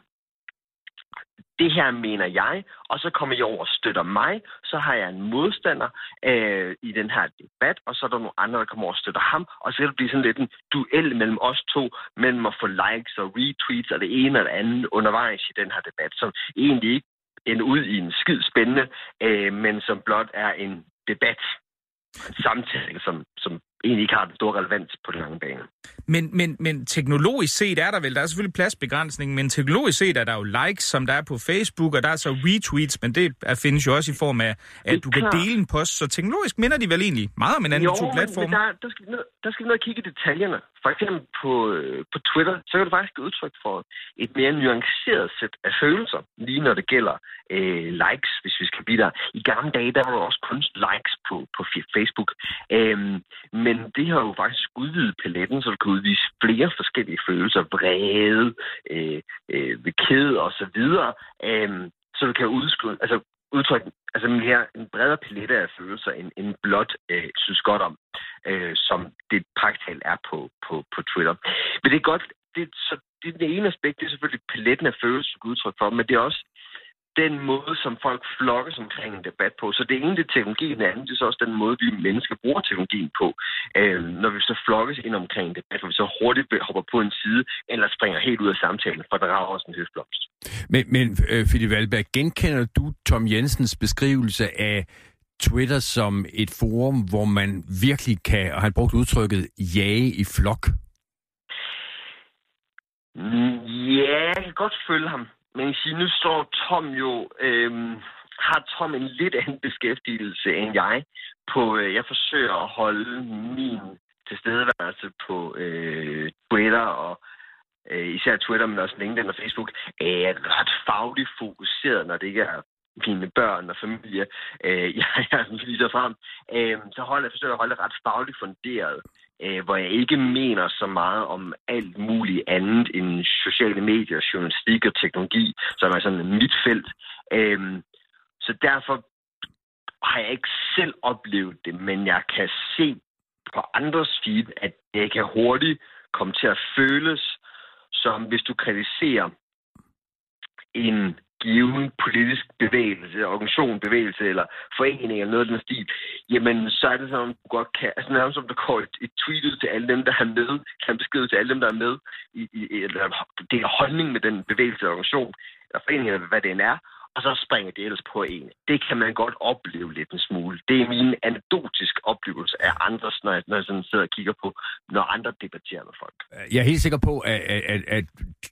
det her mener jeg, og så kommer jeg over og støtter mig, så har jeg en modstander øh, i den her debat, og så er der nogle andre, der kommer over og støtter ham, og så kan det blive sådan lidt en duel mellem os to, mellem at få likes og retweets og det ene og det andet undervejs i den her debat, som egentlig ikke ender ud i en skid spændende, øh, men som blot er en debat, samtale, som, som egentlig ikke har den store relevans på den lange bane. Men, men, men teknologisk set er der vel, der er selvfølgelig pladsbegrænsning, men teknologisk set er der jo likes, som der er på Facebook, og der er så retweets, men det er, findes jo også i form af, at du kan dele en post, så teknologisk minder de vel egentlig meget om en anden to platforme. Der, der, skal vi ned, der skal vi ned og kigge i detaljerne. For eksempel på, øh, på Twitter, så kan du faktisk udtryk for et mere nuanceret sæt af følelser, lige når det gælder øh, likes, hvis vi skal blive der. I gamle dage, der var der også kun likes på, på Facebook. Øhm, men det har jo faktisk udvidet paletten, så du kan udvise flere forskellige følelser, vrede, øh, øh, ked og så videre. Øh, så du kan udskrive, altså udtrykke altså mere en bredere palette af følelser, end, end blot øh, synes godt om, øh, som det praktisk er på, på, på Twitter. Men det er godt, det, så det, det ene aspekt, det er selvfølgelig paletten af følelser, du udtryk for, men det er også den måde, som folk flokkes omkring en debat på. Så det ene det er teknologien, det andet det er så også den måde, vi mennesker bruger teknologien på. Øh, når vi så flokkes ind omkring en debat, hvor vi så hurtigt hopper på en side, eller springer helt ud af samtalen, for der rager os en høstblomst. Men, men uh, Philip Valberg, genkender du Tom Jensens beskrivelse af Twitter som et forum, hvor man virkelig kan, og han brugt udtrykket, jage i flok? Mm, ja, jeg kan godt følge ham man kan sige, nu står Tom jo, øh, har Tom en lidt anden beskæftigelse end jeg. På, øh, jeg forsøger at holde min tilstedeværelse på øh, Twitter og øh, især Twitter, men også LinkedIn og Facebook, er ret fagligt fokuseret, når det ikke er mine børn og familie, øh, jeg, jeg viser frem, øh, så holder jeg forsøger at holde ret fagligt funderet øh, hvor jeg ikke mener så meget om alt muligt andet end sociale medier, journalistik og teknologi, som er sådan mit felt. Øh, så derfor har jeg ikke selv oplevet det, men jeg kan se på andres feed, at det kan hurtigt komme til at føles som hvis du kritiserer en given politisk bevægelse, organisation, bevægelse eller forening eller noget af den stil, jamen så er det sådan, du godt kan, altså nærmest som der går et, et tweet ud til alle dem, der er med, kan beskrive til alle dem, der er med, i, i, eller det er holdning med den bevægelse, organisation, eller forening, eller hvad det end er, og så springer det ellers på en. Det kan man godt opleve lidt en smule. Det er min anekdotisk oplevelse af andres, når jeg, når jeg sådan sidder og kigger på, når andre debatterer med folk. Jeg er helt sikker på, at, at, at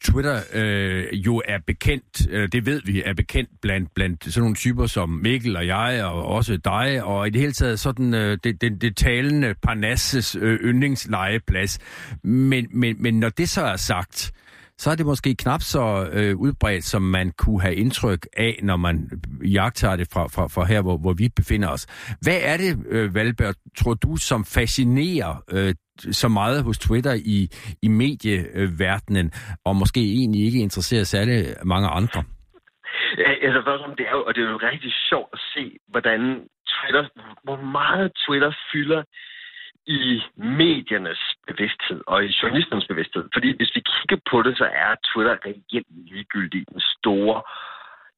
Twitter øh, jo er bekendt, øh, det ved vi, er bekendt blandt, blandt sådan nogle typer som Mikkel og jeg, og også dig, og i det hele taget sådan øh, det, det, det talende Parnasses øh, yndlingslejeplads. Men, men, men når det så er sagt, så er det måske knap så øh, udbredt, som man kunne have indtryk af, når man jagter det fra, fra, fra her, hvor, hvor vi befinder os. Hvad er det, øh, Valberg, tror du, som fascinerer øh, så meget hos Twitter i, i medieverdenen, og måske egentlig ikke interesserer særlig mange andre? Ja, altså først om det er jo, og det er jo rigtig sjovt at se, hvordan Twitter, hvor meget Twitter fylder i mediernes bevidsthed og i journalisternes bevidsthed. Fordi hvis vi kigger på det, så er Twitter reelt ligegyldig i den store,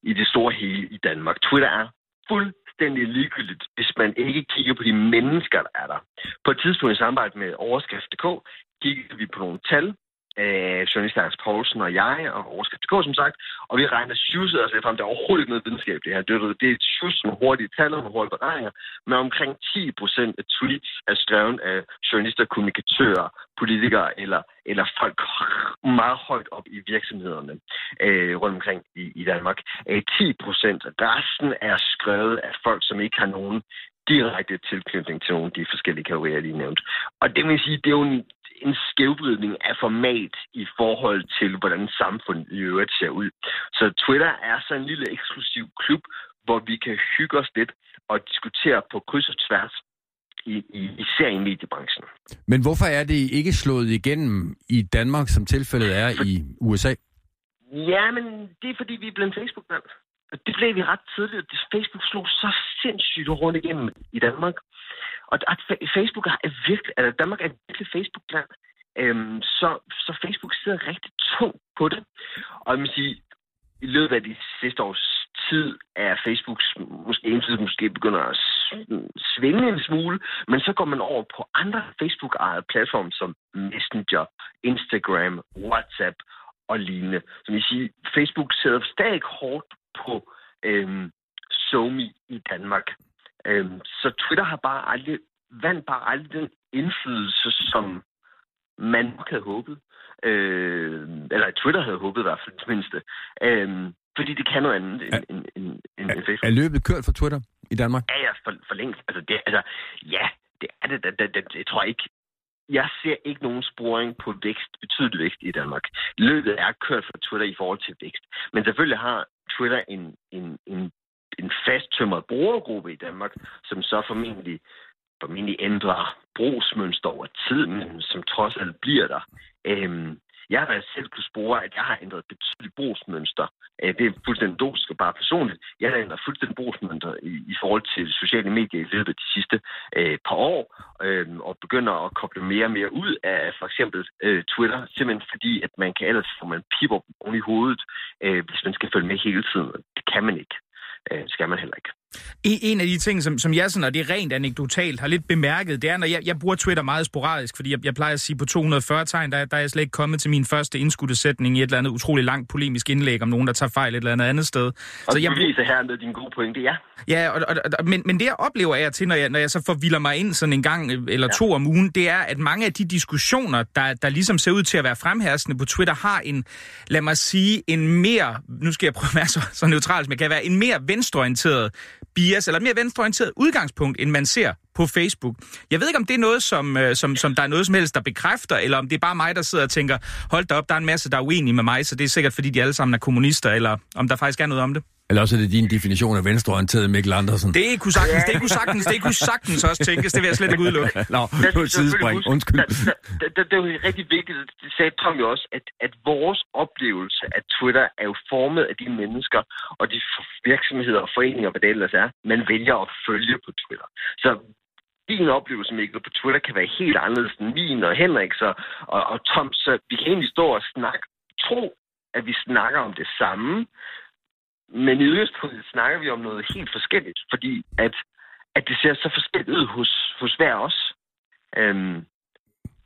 i det store hele i Danmark. Twitter er fuldstændig ligegyldigt, hvis man ikke kigger på de mennesker, der er der. På et tidspunkt i samarbejde med Overskrift.dk kiggede vi på nogle tal, øh, journalist Anders Poulsen og jeg, og Overskrift.dk som sagt, og vi regner sjusset os lidt frem. Der er overhovedet ikke noget videnskab, det her. Det er, det er et sjus med hurtige tal og hurtige beregninger, men omkring 10 procent af tweets er skrevet af journalister, kommunikatører, politikere eller, eller folk meget højt op i virksomhederne øh, rundt omkring i, i Danmark. Øh, 10 procent. Resten er skrevet af folk, som ikke har nogen direkte tilknytning til nogle af de forskellige kategorier, jeg lige nævnte. Og det vil sige, det er jo en, en skævvridning af format i forhold til, hvordan samfundet i øvrigt ser ud. Så Twitter er så en lille eksklusiv klub, hvor vi kan hygge os lidt og diskutere på kryds og tværs, i, i, især i mediebranchen. Men hvorfor er det ikke slået igennem i Danmark, som tilfældet er For... i USA? Ja, men det er fordi, vi er blevet Facebook-land. Det blev vi ret tidligt. Facebook slog så sindssygt rundt igennem i Danmark. Og at Facebook er virkelig, altså Danmark er virkelig Facebook-land. Øhm, så, så Facebook sidder rigtig tungt på det. Og jeg vil sige, i løbet af de sidste års tid er Facebooks måske indflydelse måske begynder at svinge en smule, men så går man over på andre Facebook-ejede platforme som Messenger, Instagram, WhatsApp og lignende. Så vil sige, Facebook sidder stadig hårdt på øhm, SoMe i Danmark. Øhm, så Twitter har bare aldrig, vandt bare aldrig den indflydelse, som man nok havde håbet. Øh, eller Twitter havde håbet i hvert fald, det mindste. Øh, fordi det kan noget andet end, end, end, end, er, Facebook. Er løbet kørt for Twitter i Danmark? Ja, ja, for, for længst. Altså, det, altså, ja, det er det. det, det, det, det tror jeg ikke. Jeg ser ikke nogen sporing på vækst, betydelig vækst i Danmark. Løbet er kørt for Twitter i forhold til vækst. Men selvfølgelig har Twitter en, en, en, en fasttømret brugergruppe i Danmark, som så formentlig formentlig ændrer brugsmønster over tid, men som trods alt bliver der. Øhm, jeg har selv kunne spore, at jeg har ændret betydeligt brugsmønster. Øh, det er fuldstændig dosk og bare personligt. Jeg har ændret fuldstændig brugsmønster i, i forhold til sociale medier i løbet af de sidste øh, par år, øh, og begynder at koble mere og mere ud af for eksempel øh, Twitter, simpelthen fordi, at man kan ellers få man piber oven i hovedet, øh, hvis man skal følge med hele tiden. Det kan man ikke. Øh, skal man heller ikke. En af de ting, som, som jeg sådan, og det er rent anekdotalt, har lidt bemærket, det er, når jeg, jeg bruger Twitter meget sporadisk, fordi jeg, jeg plejer at sige på 240 tegn, der, der er jeg slet ikke kommet til min første indskudte sætning i et eller andet utroligt langt polemisk indlæg om nogen, der tager fejl et eller andet andet sted. Og så jeg viser her med din gode pointe, ja. Ja, og, og, og, men, men det jeg oplever af til, når jeg, når jeg så forvilder mig ind sådan en gang øh, eller to ja. om ugen, det er, at mange af de diskussioner, der, der ligesom ser ud til at være fremherskende på Twitter, har en, lad mig sige, en mere, nu skal jeg prøve at være så, så neutral som jeg kan være, en mere venstreorienteret bias, eller mere venstreorienteret udgangspunkt, end man ser på Facebook. Jeg ved ikke, om det er noget, som, øh, som, som der er noget som helst, der bekræfter, eller om det er bare mig, der sidder og tænker, hold da op, der er en masse, der er uenige med mig, så det er sikkert, fordi de alle sammen er kommunister, eller om der faktisk er noget om det. Eller også er det din definition af venstreorienteret Mikkel Andersen. Det kunne sagtens, det kunne sagtens, det kunne sagtens også tænkes. Det vil jeg slet ikke udelukke. Nå, på et sidespring. Undskyld. Det, det, det er jo rigtig vigtigt, det sagde Tom jo også, at, at vores oplevelse af Twitter er jo formet af de mennesker og de virksomheder og foreninger, hvad det ellers er, man vælger at følge på Twitter. Så din oplevelse, Mikkel, på Twitter kan være helt anderledes end min og Henrik og, og, og Tom, så vi kan egentlig stå og snakke, tro, at vi snakker om det samme, men i Østrig snakker vi om noget helt forskelligt, fordi at, at det ser så forskelligt ud hos, hos hver os. Øhm,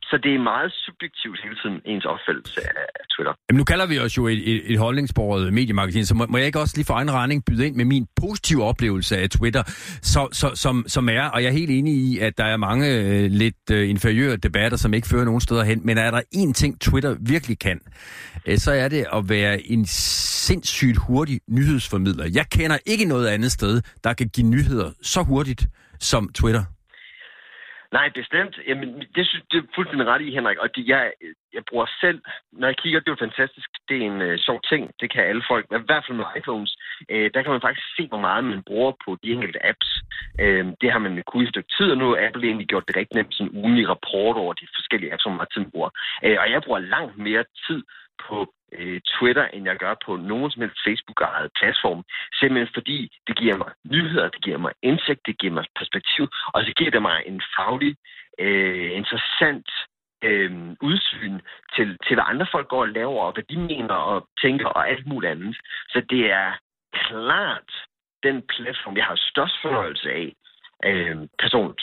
så det er meget subjektivt hele tiden, ens opfattelse af Twitter. Jamen, nu kalder vi os jo et, et, et holdningsbordet mediemagasin, så må, må jeg ikke også lige for egen regning byde ind med min positive oplevelse af Twitter, så, så, som, som er, og jeg er helt enig i, at der er mange øh, lidt øh, inferiøre debatter, som ikke fører nogen steder hen, men er der en ting, Twitter virkelig kan, øh, så er det at være en sindssygt hurtig nyhedsformidler. Jeg kender ikke noget andet sted, der kan give nyheder så hurtigt som Twitter. Nej, bestemt. Jamen, det synes det er fuldstændig ret i, Henrik. Og det, jeg, jeg bruger selv, når jeg kigger, det er jo fantastisk. Det er en øh, sjov ting. Det kan alle folk, i hvert fald med iPhones. Øh, der kan man faktisk se, hvor meget man bruger på de enkelte apps. Øh, det har man kunnet i et stykke tid, og nu har Apple egentlig gjort det rigtig nemt, sådan en ugenlig rapport over de forskellige apps, som man tid bruger. Øh, og jeg bruger langt mere tid på øh, Twitter, end jeg gør på nogen som helst Facebook-ejet platform. Simpelthen fordi det giver mig nyheder, det giver mig indsigt, det giver mig perspektiv, og så giver det mig en faglig, øh, interessant øh, udsyn til, til, hvad andre folk går og laver, og hvad de mener og tænker og alt muligt andet. Så det er klart den platform, jeg har størst fornøjelse af øh, personligt.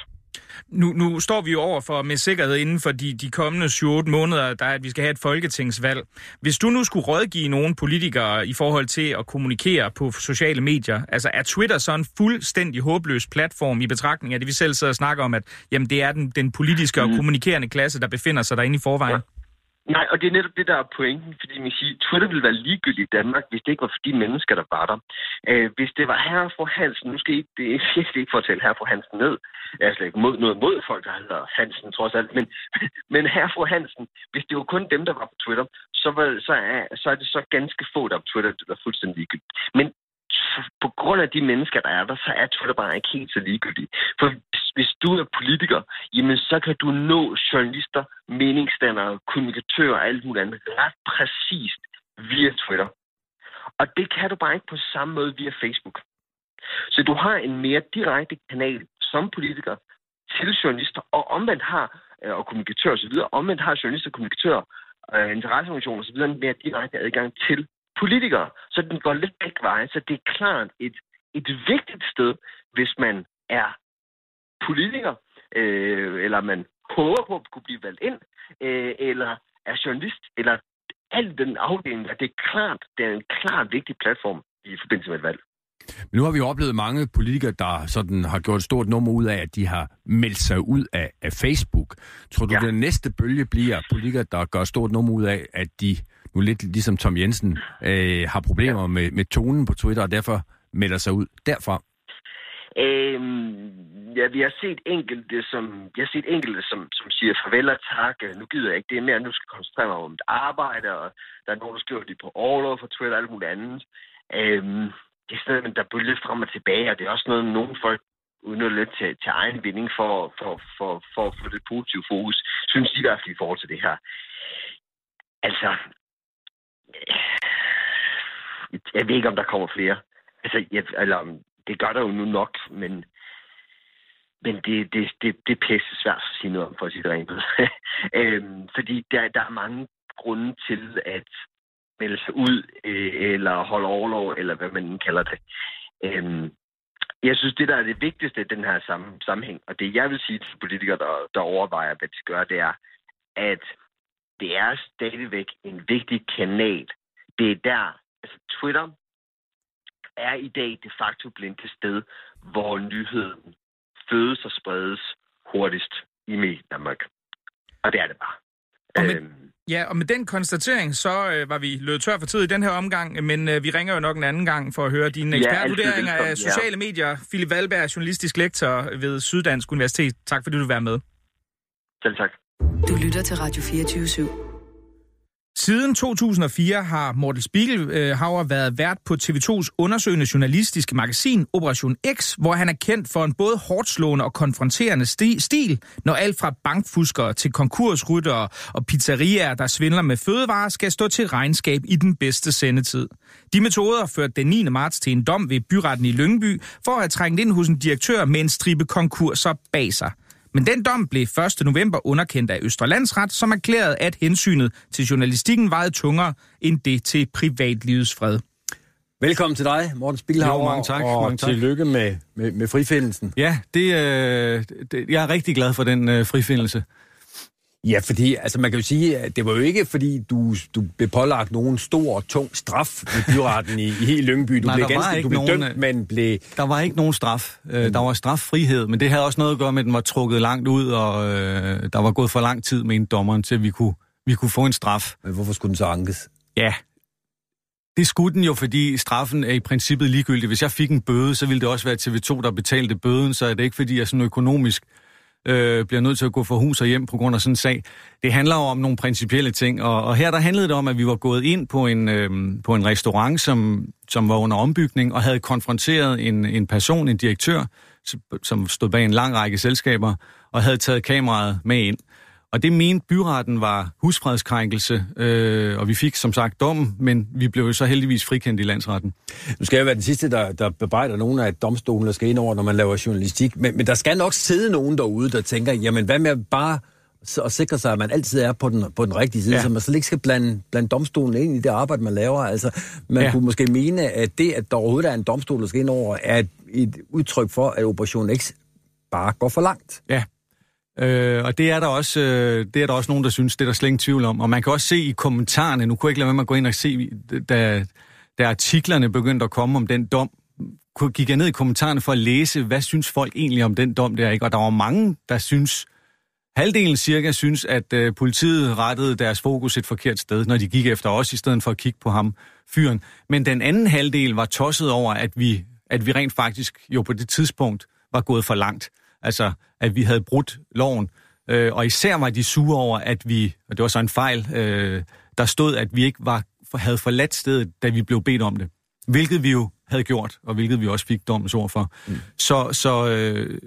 Nu, nu står vi jo over for med sikkerhed inden for de, de kommende 7-8 måneder, der er, at vi skal have et folketingsvalg. Hvis du nu skulle rådgive nogle politikere i forhold til at kommunikere på sociale medier, altså er Twitter så en fuldstændig håbløs platform i betragtning af det, vi selv sidder og snakker om, at jamen, det er den, den politiske og mm. kommunikerende klasse, der befinder sig derinde i forvejen? Nej, og det er netop det, der er pointen, fordi man siger, Twitter ville være ligegyldigt i Danmark, hvis det ikke var for de mennesker, der var der. Øh, hvis det var herre for Hansen, nu skal I, det er virkelig ikke for at tale herre for Hansen ned, jeg er slet ikke mod, noget mod folk, der hedder Hansen trods alt, men, men herre for Hansen, hvis det var kun dem, der var på Twitter, så, var, så, er, så er det så ganske få, der er på Twitter, der er fuldstændig ligegyldigt. Men på grund af de mennesker, der er der, så er Twitter bare ikke helt så ligegyldig. For hvis, du er politiker, jamen så kan du nå journalister, meningsdannere, kommunikatører og alt muligt andet ret præcist via Twitter. Og det kan du bare ikke på samme måde via Facebook. Så du har en mere direkte kanal som politiker til journalister, og omvendt har, øh, og kommunikatører osv., omvendt har journalister, kommunikatører, øh, interesseorganisationer osv. en mere direkte adgang til politikere. Så den går lidt begge veje. Så det er klart et, et vigtigt sted, hvis man er politiker, øh, eller man håber på at kunne blive valgt ind, øh, eller er journalist, eller al den afdeling, at det er klart, det er en klart vigtig platform i forbindelse med et valg. Men nu har vi jo oplevet mange politikere, der sådan har gjort et stort nummer ud af, at de har meldt sig ud af, af Facebook. Tror du, ja. den næste bølge bliver politikere, der gør et stort nummer ud af, at de nu lidt ligesom Tom Jensen øh, har problemer ja. med, med tonen på Twitter, og derfor melder sig ud derfra? Øhm, ja, vi har set enkelte, som, jeg har set enkelte, som, som siger farvel og tak, øh, nu gider jeg ikke det mere, nu skal jeg koncentrere mig om et arbejde, og der er nogen, der skriver det på overlov for Twitter og alt muligt andet. Øhm, det er sådan, der bølger frem og tilbage, og det er også noget, nogle folk udnytter lidt til, til egen vinding for, for, for, for at få det positive fokus, synes de i hvert fald i forhold til det her. Altså, jeg ved ikke, om der kommer flere. Altså, jeg, eller, det gør der jo nu nok, men, men det, det, det, det er pisse svært at sige noget om, for at sige det rent øhm, Fordi der, der er mange grunde til at melde sig ud, øh, eller holde overlov, eller hvad man kalder det. Øhm, jeg synes, det der er det vigtigste i den her sam- sammenhæng, og det jeg vil sige til politikere, der, der overvejer, hvad de skal gøre, det er, at det er stadigvæk en vigtig kanal. Det er der, altså Twitter er i dag de facto blevet det sted, hvor nyheden fødes og spredes hurtigst i Danmark. Og det er det bare. Og med, øhm, ja, og med den konstatering, så øh, var vi løbet tør for tid i den her omgang, men øh, vi ringer jo nok en anden gang for at høre dine ekspertvurderinger ja, af sociale ja. medier. Philip Valberg, journalistisk lektor ved Syddansk Universitet. Tak fordi du vil være med. Selv tak. Du lytter til Radio 24 /7. Siden 2004 har Morten Spiegelhauer været vært på TV2's undersøgende journalistiske magasin Operation X, hvor han er kendt for en både hårdslående og konfronterende stil, når alt fra bankfuskere til konkursryttere og pizzerier, der svindler med fødevarer, skal stå til regnskab i den bedste sendetid. De metoder førte den 9. marts til en dom ved byretten i Lyngby for at have trængt ind hos en direktør med en stribe konkurser bag sig. Men den dom blev 1. november underkendt af Østerlandsret, som erklærede, at hensynet til journalistikken vejede tungere end det til privatlivets fred. Velkommen til dig, Morten Spilhavn. mange tak. Og mange tak. tillykke med, med, med frifindelsen. Ja, det, øh, det, jeg er rigtig glad for den øh, frifindelse. Ja, fordi altså, man kan jo sige, at det var jo ikke, fordi du, du blev pålagt nogen stor og tung straf i byretten i, i hele Lyngby. Du Nej, blev, ganske, du blev nogen, dømt, men blev... Der var ikke nogen straf. Øh, der var straffrihed, men det havde også noget at gøre med, at den var trukket langt ud, og øh, der var gået for lang tid med en dommeren, til vi kunne, vi kunne få en straf. Men hvorfor skulle den så ankes? Ja, det skulle den jo, fordi straffen er i princippet ligegyldig. Hvis jeg fik en bøde, så ville det også være TV2, der betalte bøden, så er det ikke, fordi jeg sådan økonomisk øh, bliver nødt til at gå for hus og hjem på grund af sådan en sag. Det handler jo om nogle principielle ting, og, og her der handlede det om, at vi var gået ind på en, øh, på en restaurant, som, som var under ombygning, og havde konfronteret en, en person, en direktør, som stod bag en lang række selskaber, og havde taget kameraet med ind. Og det mente byretten var husfredskrænkelse, øh, og vi fik som sagt dom, men vi blev jo så heldigvis frikendt i landsretten. Nu skal jeg være den sidste, der, der bebrejder nogen af domstolen, der skal ind over, når man laver journalistik. Men, men der skal nok sidde nogen derude, der tænker, jamen hvad med bare at sikre sig, at man altid er på den, på den rigtige side, ja. så man slet ikke skal blande, blande domstolen ind i det arbejde, man laver. Altså, man ja. kunne måske mene, at det, at der overhovedet er en domstol, der skal ind over, er et, et udtryk for, at Operation X bare går for langt. Ja, Øh, og det er, der også, øh, det er der også nogen, der synes, det er der slet ingen tvivl om. Og man kan også se i kommentarerne, nu kunne jeg ikke lade være med at gå ind og se, da, da artiklerne begyndte at komme om den dom, gik jeg ned i kommentarerne for at læse, hvad synes folk egentlig om den dom der, ikke? Og der var mange, der synes, halvdelen cirka synes, at øh, politiet rettede deres fokus et forkert sted, når de gik efter os, i stedet for at kigge på ham, fyren. Men den anden halvdel var tosset over, at vi, at vi rent faktisk jo på det tidspunkt var gået for langt. Altså, at vi havde brudt loven. Øh, og især var de sure over, at vi, og det var så en fejl, øh, der stod, at vi ikke var, havde forladt stedet, da vi blev bedt om det. Hvilket vi jo havde gjort, og hvilket vi også fik dommens ord for. Mm. Så, så, øh,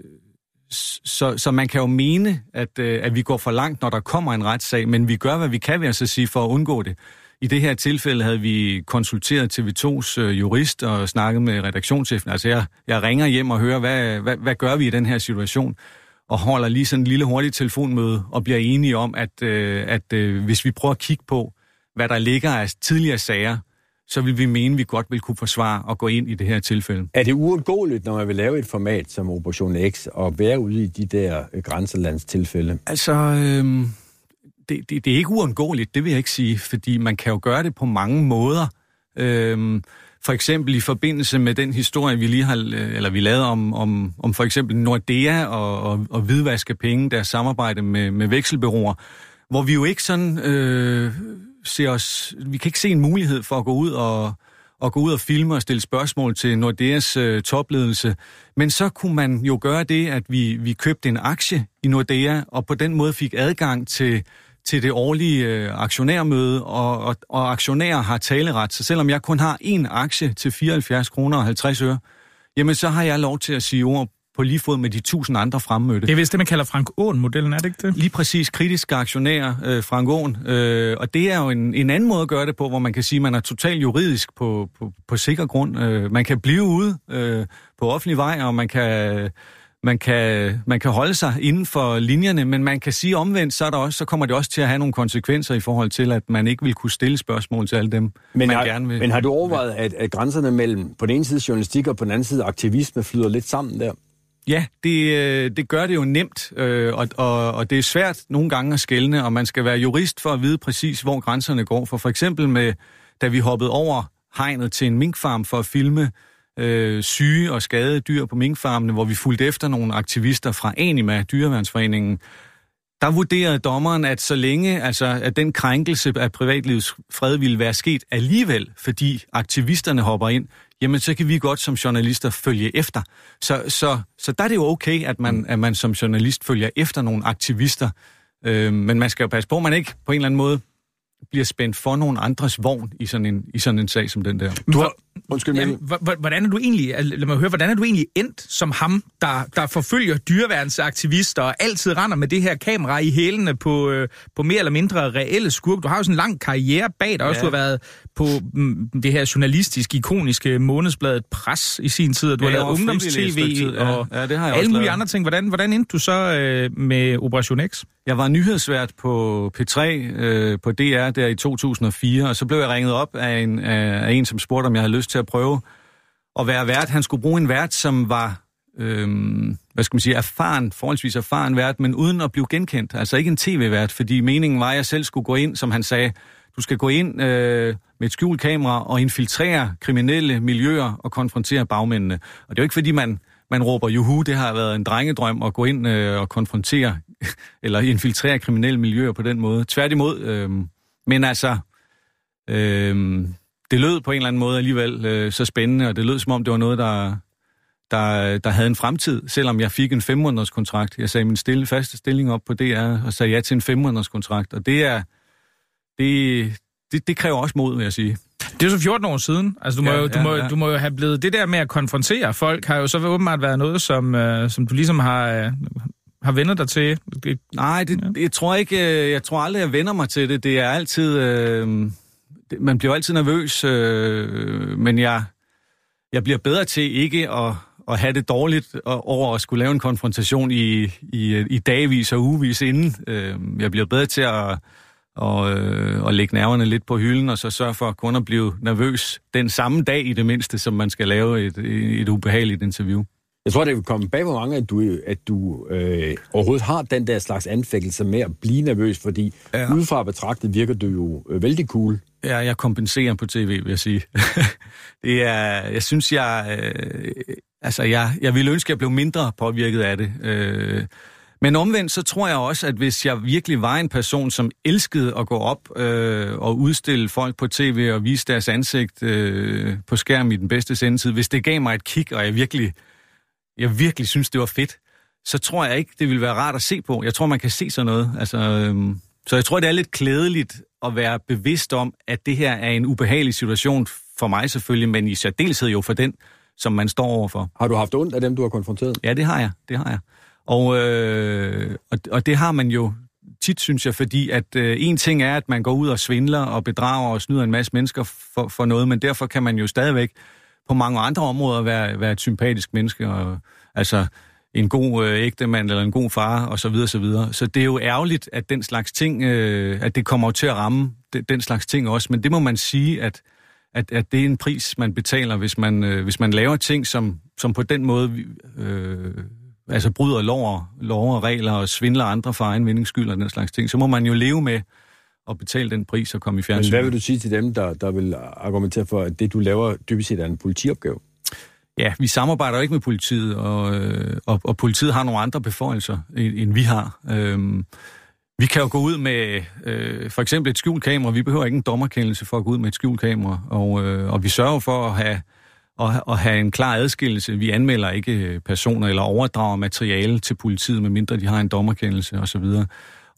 så, så man kan jo mene, at, øh, at vi går for langt, når der kommer en retssag, men vi gør, hvad vi kan, vil jeg så sige, for at undgå det. I det her tilfælde havde vi konsulteret TV2's øh, jurist og snakket med redaktionschefen. Altså jeg, jeg ringer hjem og hører, hvad, hvad, hvad gør vi i den her situation? Og holder lige sådan en lille hurtigt telefonmøde og bliver enige om, at, øh, at øh, hvis vi prøver at kigge på, hvad der ligger af tidligere sager, så vil vi mene, at vi godt vil kunne forsvare og gå ind i det her tilfælde. Er det uundgåeligt, når man vil lave et format som Operation X, og være ude i de der grænselandstilfælde? Altså, øh, det, det, det er ikke uundgåeligt, det vil jeg ikke sige, fordi man kan jo gøre det på mange måder. Øhm, for eksempel i forbindelse med den historie, vi lige har, øh, eller vi lavede om, om, om for eksempel Nordea og, og, og hvidvaske penge, der samarbejde med, med vekselbyråer, hvor vi jo ikke sådan øh, ser os, vi kan ikke se en mulighed for at gå ud og, og gå ud og filme og stille spørgsmål til Nordeas øh, topledelse. Men så kunne man jo gøre det, at vi, vi købte en aktie i Nordea, og på den måde fik adgang til til det årlige øh, aktionærmøde, og, og, og aktionærer har taleret. Så selvom jeg kun har én aktie til 74 kroner og 50 øre, jamen så har jeg lov til at sige ord på lige fod med de tusind andre fremmødte. Det er vist det, man kalder Frank Aaen-modellen, er det ikke det? Lige præcis, kritiske aktionærer, øh, Frank Aaen. Øh, og det er jo en, en anden måde at gøre det på, hvor man kan sige, at man er totalt juridisk på, på, på sikker grund. Øh, man kan blive ude øh, på offentlig vej, og man kan man kan, man kan holde sig inden for linjerne, men man kan sige omvendt, så, er der også, så kommer det også til at have nogle konsekvenser i forhold til, at man ikke vil kunne stille spørgsmål til alle dem, men man har, gerne vil. Men har du overvejet, at, at grænserne mellem på den ene side journalistik og på den anden side aktivisme flyder lidt sammen der? Ja, det, øh, det gør det jo nemt, øh, og, og, og det er svært nogle gange at skælne, og man skal være jurist for at vide præcis, hvor grænserne går. For for eksempel med, da vi hoppede over hegnet til en minkfarm for at filme øh, syge og skadede dyr på minkfarmene, hvor vi fulgte efter nogle aktivister fra Anima, Dyreværnsforeningen. Der vurderede dommeren, at så længe altså, at den krænkelse af privatlivets fred ville være sket alligevel, fordi aktivisterne hopper ind, jamen så kan vi godt som journalister følge efter. Så, så, så der er det jo okay, at man, at man som journalist følger efter nogle aktivister, øh, men man skal jo passe på, at man ikke på en eller anden måde bliver spændt for nogle andres vogn i sådan en, i sådan en sag som den der. Du har, Undskyld, ja, hvordan er du egentlig, lad mig høre, hvordan er du egentlig endt som ham, der, der forfølger dyreværnsaktivister og altid render med det her kamera i hælene på, øh, på mere eller mindre reelle skurk? Du har jo sådan en lang karriere bag dig, ja. også du har været på mm, det her journalistisk, ikoniske månedsbladet Pres i sin tid, og du ja, har lavet ungdoms-tv og ja, det har jeg alle mulige andre ting. Hvordan, hvordan endte du så øh, med Operation X? Jeg var nyhedsvært på P3 øh, på DR der i 2004, og så blev jeg ringet op af en, af en som spurgte, om jeg havde lyst til at prøve at være vært. Han skulle bruge en vært, som var, øh, hvad skal man sige, erfaren, forholdsvis erfaren vært, men uden at blive genkendt. Altså ikke en tv-vært, fordi meningen var, at jeg selv skulle gå ind, som han sagde, du skal gå ind øh, med et skjult kamera og infiltrere kriminelle miljøer og konfrontere bagmændene. Og det er jo ikke, fordi man, man råber juhu, det har været en drengedrøm at gå ind øh, og konfrontere eller infiltrere kriminelle miljøer på den måde. Tværtimod. Øh, men altså, øh, det lød på en eller anden måde alligevel øh, så spændende, og det lød som om, det var noget, der, der, der havde en fremtid, selvom jeg fik en femmåneders kontrakt. Jeg sagde min stille, faste stilling op på DR og sagde ja til en femmåneders kontrakt. Og det er, det, det, det kræver også mod, vil jeg sige. Det er jo så 14 år siden. Altså, du, må Ja, jo, du, ja, må, ja. du må jo have blevet... Det der med at konfrontere folk, har jo så åbenbart været noget, som, øh, som du ligesom har, øh, har vendt dig til. Det, Nej, det, ja. jeg tror ikke, øh, jeg tror aldrig, jeg vender mig til det. Det er altid, øh, det, man bliver altid nervøs, øh, men jeg, jeg bliver bedre til ikke at, at have det dårligt og- over at skulle lave en konfrontation i, i, i dagvis og ugevis inden. Øh, jeg bliver bedre til at, og, øh, og lægge nerverne lidt på hylden, og så sørge for at kun at blive nervøs den samme dag i det mindste, som man skal lave et, et ubehageligt interview. Jeg tror, det vil komme bag på mange, at du, at du øh, overhovedet har den der slags anfægtelse med at blive nervøs, fordi ja. Udefra betragtet virker du jo øh, vældig cool. Ja, jeg kompenserer på tv, vil jeg sige. det er, jeg synes, jeg, øh, altså, jeg, jeg ville ønske, at jeg blev mindre påvirket af det. Øh, men omvendt, så tror jeg også, at hvis jeg virkelig var en person, som elskede at gå op øh, og udstille folk på tv og vise deres ansigt øh, på skærm i den bedste sendetid, hvis det gav mig et kick, og jeg virkelig, jeg virkelig synes, det var fedt, så tror jeg ikke, det ville være rart at se på. Jeg tror, man kan se sådan noget. Altså, øhm, så jeg tror, det er lidt klædeligt at være bevidst om, at det her er en ubehagelig situation for mig selvfølgelig, men i særdeleshed jo for den, som man står overfor. Har du haft ondt af dem, du har konfronteret? Ja, det har jeg. Det har jeg. Og, øh, og, og det har man jo tit, synes jeg, fordi at øh, en ting er, at man går ud og svindler og bedrager og snyder en masse mennesker for, for noget, men derfor kan man jo stadigvæk på mange andre områder være, være et sympatisk menneske, og, altså en god øh, ægtemand eller en god far, og så videre, så videre. Så det er jo ærgerligt, at den slags ting, øh, at det kommer til at ramme den, den slags ting også, men det må man sige, at, at, at det er en pris, man betaler, hvis man, øh, hvis man laver ting, som, som på den måde øh, altså bryder lov, lov og regler og svindler andre for egen vindings skyld og den slags ting, så må man jo leve med at betale den pris og komme i Men fjernsyn. hvad vil du sige til dem, der, der vil argumentere for, at det, du laver, dybest set er en politiopgave? Ja, vi samarbejder jo ikke med politiet, og, øh, og, og politiet har nogle andre beføjelser, end, end vi har. Øhm, vi kan jo gå ud med øh, for eksempel et skjulkamera. Vi behøver ikke en dommerkendelse for at gå ud med et skjulkamera, og, øh, og vi sørger for at have, at, at have en klar adskillelse. Vi anmelder ikke personer eller overdrager materiale til politiet, medmindre de har en dommerkendelse osv.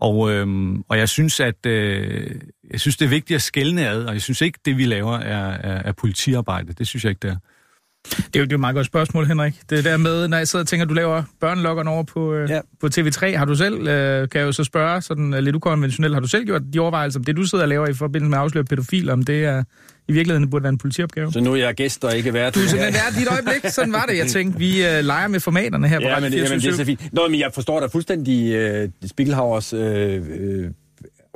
Og, øhm, og jeg synes, at øh, jeg synes, det er vigtigt at skælne ad, og jeg synes ikke, det vi laver er, er, er politiarbejde. Det synes jeg ikke, det er. Det er jo det er jo et meget godt spørgsmål, Henrik. Det der med, når jeg sidder og tænker, at du laver børnelokkeren over på, øh, Ja. på TV3. Har du selv, øh, kan jeg jo så spørge, sådan øh, lidt ukonventionelt, har du selv gjort de overvejelser om det, du sidder og laver i forbindelse med at afsløre pædofil, om det er i virkeligheden burde være en politiopgave? Så nu er jeg gæst og ikke vært. Du er simpelthen vært dit øjeblik. Sådan var det. Jeg tænkte, vi øh, leger med formaterne her på Ja, Radio men, jamen, det er 24 så fint. Nå, men jeg forstår da fuldstændig øh, Spiegelhauers øh, øh,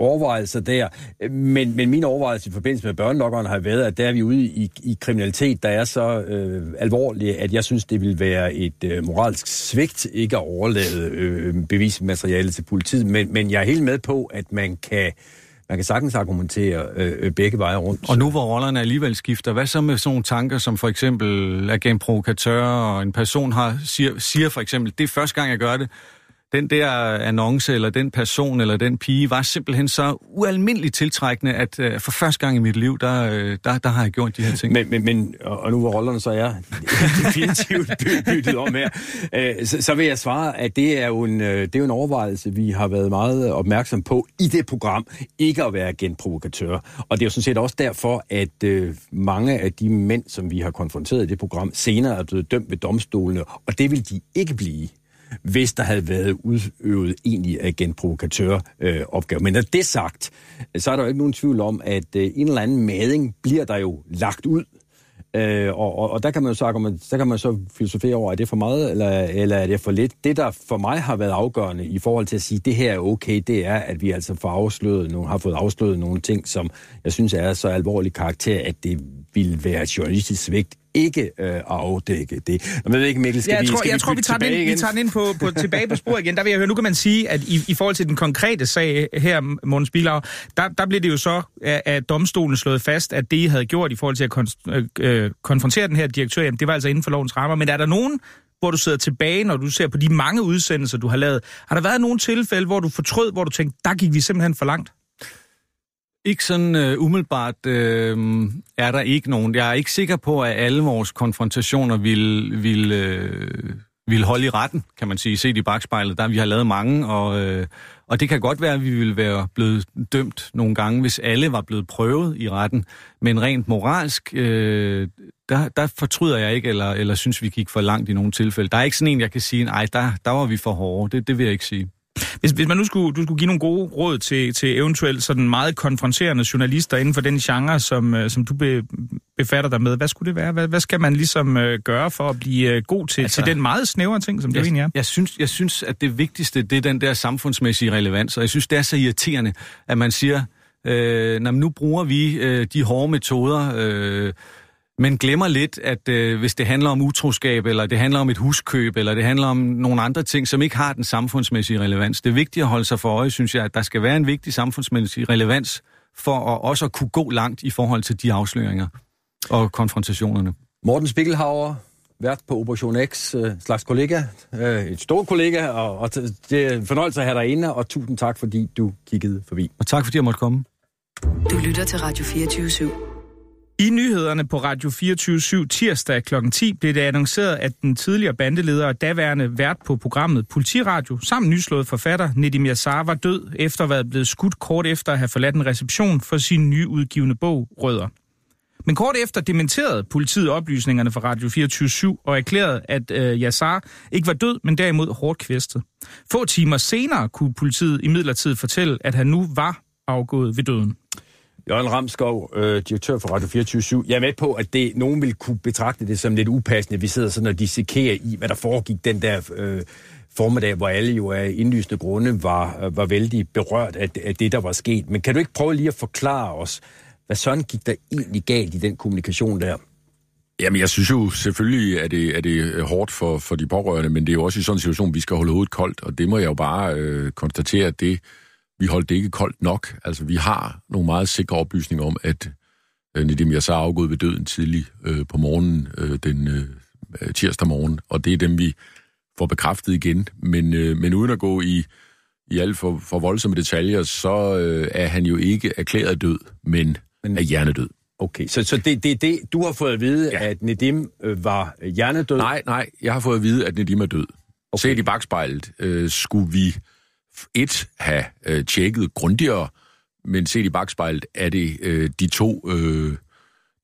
overvejelser der. Men, men min overvejelse i forbindelse med børnelokkeren har været, at der er vi ude i, i kriminalitet, der er så øh, alvorlig, at jeg synes, det vil være et øh, moralsk svigt ikke at overlade øh, bevismateriale til politiet. Men, men jeg er helt med på, at man kan, man kan sagtens argumentere øh, øh begge veje rundt. Og nu hvor rollerne alligevel skifter, hvad så med sådan nogle tanker som for eksempel agent provokatør, og en person har, siger, siger for eksempel, det er første gang jeg gør det, den der annonce, eller den person, eller den pige, var simpelthen så ualmindeligt tiltrækkende, at øh, for første gang i mit liv, der, øh, der, der har jeg gjort de her ting. Men, men, men og nu hvor rollerne så er definitivt byttet om her, øh, så, så vil jeg svare, at det er, jo en, øh, det er jo en overvejelse, vi har været meget opmærksom på i det program, ikke at være genprovokatør. Og det er jo sådan set også derfor, at øh, mange af de mænd, som vi har konfronteret i det program, senere er blevet dømt ved domstolene, og det vil de ikke blive hvis der havde været udøvet egentlig agentprovokatør øh, opgave. Men når det sagt, så er der jo ikke nogen tvivl om, at øh, en eller anden mading bliver der jo lagt ud. Øh, og, og, og der kan man jo så, argument, der kan man så filosofere over, er det for meget, eller, eller er det for lidt? Det, der for mig har været afgørende i forhold til at sige, det her er okay, det er, at vi altså får afsløret nogle, har fået afsløret nogle ting, som jeg synes er så alvorlig karakter, at det ville være et journalistisk svigt ikke øh, at afdække det. Jeg ved ikke, Mikkel, skal Ja, jeg vi, tror, skal jeg vi tror, vi tager, den vi tager den ind på, på, tilbage på spor igen. Der vil jeg høre, nu kan man sige, at i, i forhold til den konkrete sag her, Morten Spielau, der, der blev det jo så af, af domstolen slået fast, at det, I havde gjort i forhold til at kon, øh, øh, konfrontere den her direktør, jamen, det var altså inden for lovens rammer. Men er der nogen, hvor du sidder tilbage, når du ser på de mange udsendelser, du har lavet, har der været nogle tilfælde, hvor du fortrød, hvor du tænkte, der gik vi simpelthen for langt? Ikke sådan uh, umiddelbart uh, er der ikke nogen. Jeg er ikke sikker på, at alle vores konfrontationer vil, vil, uh, vil holde i retten, kan man sige, set i bagspejlet. Der, vi har lavet mange, og, uh, og det kan godt være, at vi ville være blevet dømt nogle gange, hvis alle var blevet prøvet i retten. Men rent moralsk, uh, der, der fortryder jeg ikke, eller, eller synes, vi gik for langt i nogle tilfælde. Der er ikke sådan en, jeg kan sige, nej, der, der var vi for hårde. Det, det vil jeg ikke sige. Hvis, hvis man nu skulle, du skulle give nogle gode råd til, til eventuelt sådan meget konfronterende journalister inden for den genre, som, øh, som du be, befatter dig med, hvad skulle det være? Hvad, hvad skal man ligesom uh, gøre for at blive uh, god til, altså, til den meget snævre ting, som det jeg, egentlig er? Jeg synes, jeg synes, at det vigtigste, det er den der samfundsmæssige relevans, og jeg synes, det er så irriterende, at man siger, øh, nu bruger vi øh, de hårde metoder, øh, men glemmer lidt, at øh, hvis det handler om utroskab, eller det handler om et huskøb, eller det handler om nogle andre ting, som ikke har den samfundsmæssige relevans. Det er vigtigt at holde sig for øje, synes jeg, at der skal være en vigtig samfundsmæssig relevans for at også at kunne gå langt i forhold til de afsløringer og konfrontationerne. Morten Spiegelhauer, vært på Operation X, øh, slags kollega, øh, et stort kollega, og, og det er en fornøjelse at have dig inde, og tusind tak, fordi du kiggede forbi. Og tak, fordi jeg måtte komme. Du lytter til Radio 24 /7. I nyhederne på Radio 24 tirsdag kl. 10 blev det annonceret, at den tidligere bandeleder og daværende vært på programmet Politiradio, samt nyslået forfatter Nedim Yassar, var død efter at være blevet skudt kort efter at have forladt en reception for sin nyudgivende bog Rødder. Men kort efter dementerede politiet oplysningerne fra Radio 24 og erklærede, at øh, Yassar ikke var død, men derimod hårdt kvæstet. Få timer senere kunne politiet imidlertid fortælle, at han nu var afgået ved døden. Jørgen Ramskov, øh, direktør for Radio 24 Jeg er med på, at det, nogen vil kunne betragte det som lidt upassende. Vi sidder sådan og dissekerer i, hvad der foregik den der øh, formiddag, hvor alle jo af indlysende grunde var, øh, var vældig berørt af, af det, der var sket. Men kan du ikke prøve lige at forklare os, hvad sådan gik der egentlig galt i den kommunikation der? Jamen, jeg synes jo selvfølgelig, at det, at det er hårdt for, for de pårørende, men det er jo også i sådan en situation, vi skal holde hovedet koldt, og det må jeg jo bare øh, konstatere, at det vi holdt det ikke koldt nok. Altså, vi har nogle meget sikre oplysninger om, at øh, Nedim Yassar er afgået ved døden tidlig øh, på morgenen, øh, den øh, tirsdag morgen, og det er dem, vi får bekræftet igen. Men, øh, men uden at gå i, i alt for, for voldsomme detaljer, så øh, er han jo ikke erklæret død, men, men er hjernedød. Okay, så, så det er det, det, du har fået at vide, ja. at Nedim øh, var hjernedød? Nej, nej, jeg har fået at vide, at Nedim er død. Okay. Set i bagspejlet øh, skulle vi et have øh, tjekket grundigere, men set i bagspejlet er det øh, de to øh,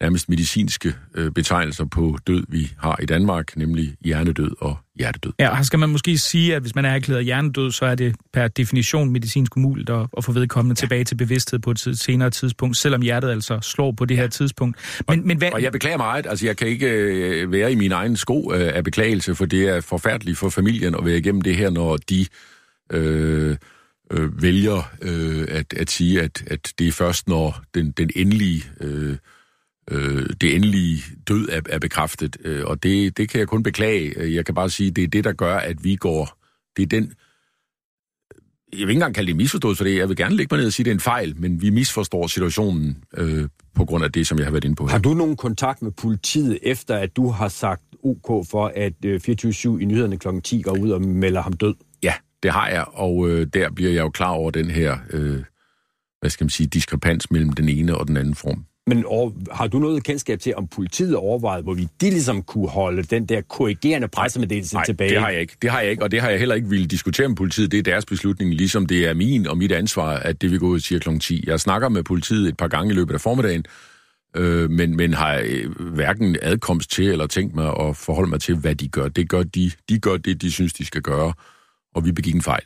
nærmest medicinske øh, betegnelser på død, vi har i Danmark, nemlig hjernedød og hjertedød. Ja, og skal man måske sige, at hvis man er erklæret hjernedød, så er det per definition medicinsk umuligt at, at få vedkommende ja. tilbage til bevidsthed på et senere tidspunkt, selvom hjertet altså slår på det her tidspunkt. Men, og, men hvad... og jeg beklager meget, altså jeg kan ikke øh, være i min egen sko øh, af beklagelse, for det er forfærdeligt for familien at være igennem det her, når de øh, øh, vælger øh, at, at sige, at, at det er først, når den, den endelige, øh, øh, det endelige død er, er bekræftet. Øh, og det, det kan jeg kun beklage. Øh, jeg kan bare sige, det er det, der gør, at vi går... Det er den... Jeg vil ikke engang kalde det misforståelse, for det. Jeg vil gerne lægge mig ned og sige, at det er en fejl, men vi misforstår situationen øh, på grund af det, som jeg har været inde på her. Har du nogen kontakt med politiet, efter at du har sagt OK for, at øh, 24-7 i nyhederne kl. 10 går ud og melder ham død? Det har jeg, og øh, der bliver jeg jo klar over den her, øh, hvad skal man sige, diskrepans mellem den ene og den anden form. Men og, har du noget kendskab til, om politiet overvejede, hvor vi de ligesom kunne holde den der korrigerende pressemeddelelse Nej, tilbage? det har jeg ikke. Det har jeg ikke, og det har jeg heller ikke ville diskutere med politiet. Det er deres beslutning, ligesom det er min og mit ansvar, at det vil gå ud siger kl. 10. Jeg snakker med politiet et par gange i løbet af formiddagen, øh, men, men har øh, hverken adkomst til eller tænkt mig at forholde mig til, hvad de gør. Det gør de. De gør det, de synes, de skal gøre og vi begik en fejl.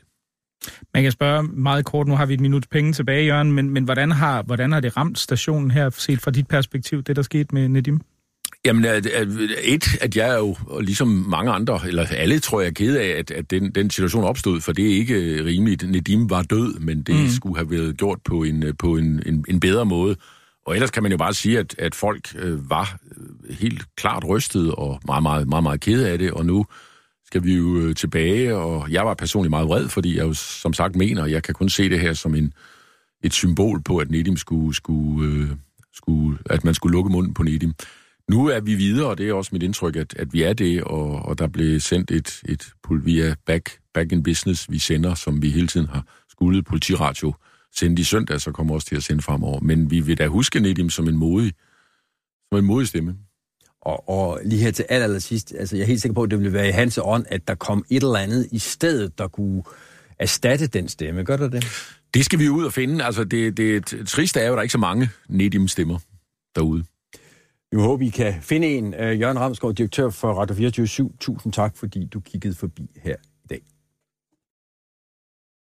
Man kan spørge meget kort, nu har vi et minut penge tilbage, Jørgen, men, men hvordan, har, hvordan har det ramt stationen her, set fra dit perspektiv, det der skete med Nedim? Jamen, et, at jeg er jo, ligesom mange andre, eller alle tror jeg, er ked af, at, at den, den situation opstod, for det er ikke rimeligt. Nedim var død, men det mm. skulle have været gjort på en, på en, en, en bedre måde. Og ellers kan man jo bare sige, at, at folk øh, var helt klart rystet og meget, meget, meget, meget kede af det, og nu skal vi jo øh, tilbage, og jeg var personligt meget vred, fordi jeg jo som sagt mener, at jeg kan kun se det her som en, et symbol på, at Nedim skulle, skulle, øh, skulle, at man skulle lukke munden på Nedim. Nu er vi videre, og det er også mit indtryk, at, at vi er det, og, og der blev sendt et, et via back, back in Business, vi sender, som vi hele tiden har skuldet politiradio sende i søndag, så kommer også til at sende fremover. Men vi vil da huske Nedim som en modig, som en modig stemme. Og, og lige her til aller, aller sidst, altså jeg er helt sikker på, at det ville være i hans ånd, at der kom et eller andet i stedet, der kunne erstatte den stemme. Gør der det? Det skal vi ud og finde. Altså, det, det triste er jo, at der er ikke så mange Nedim-stemmer derude. Vi håber, vi kan finde en. Uh, Jørgen Ramsgaard, direktør for Radio 24 Tusind tak, fordi du kiggede forbi her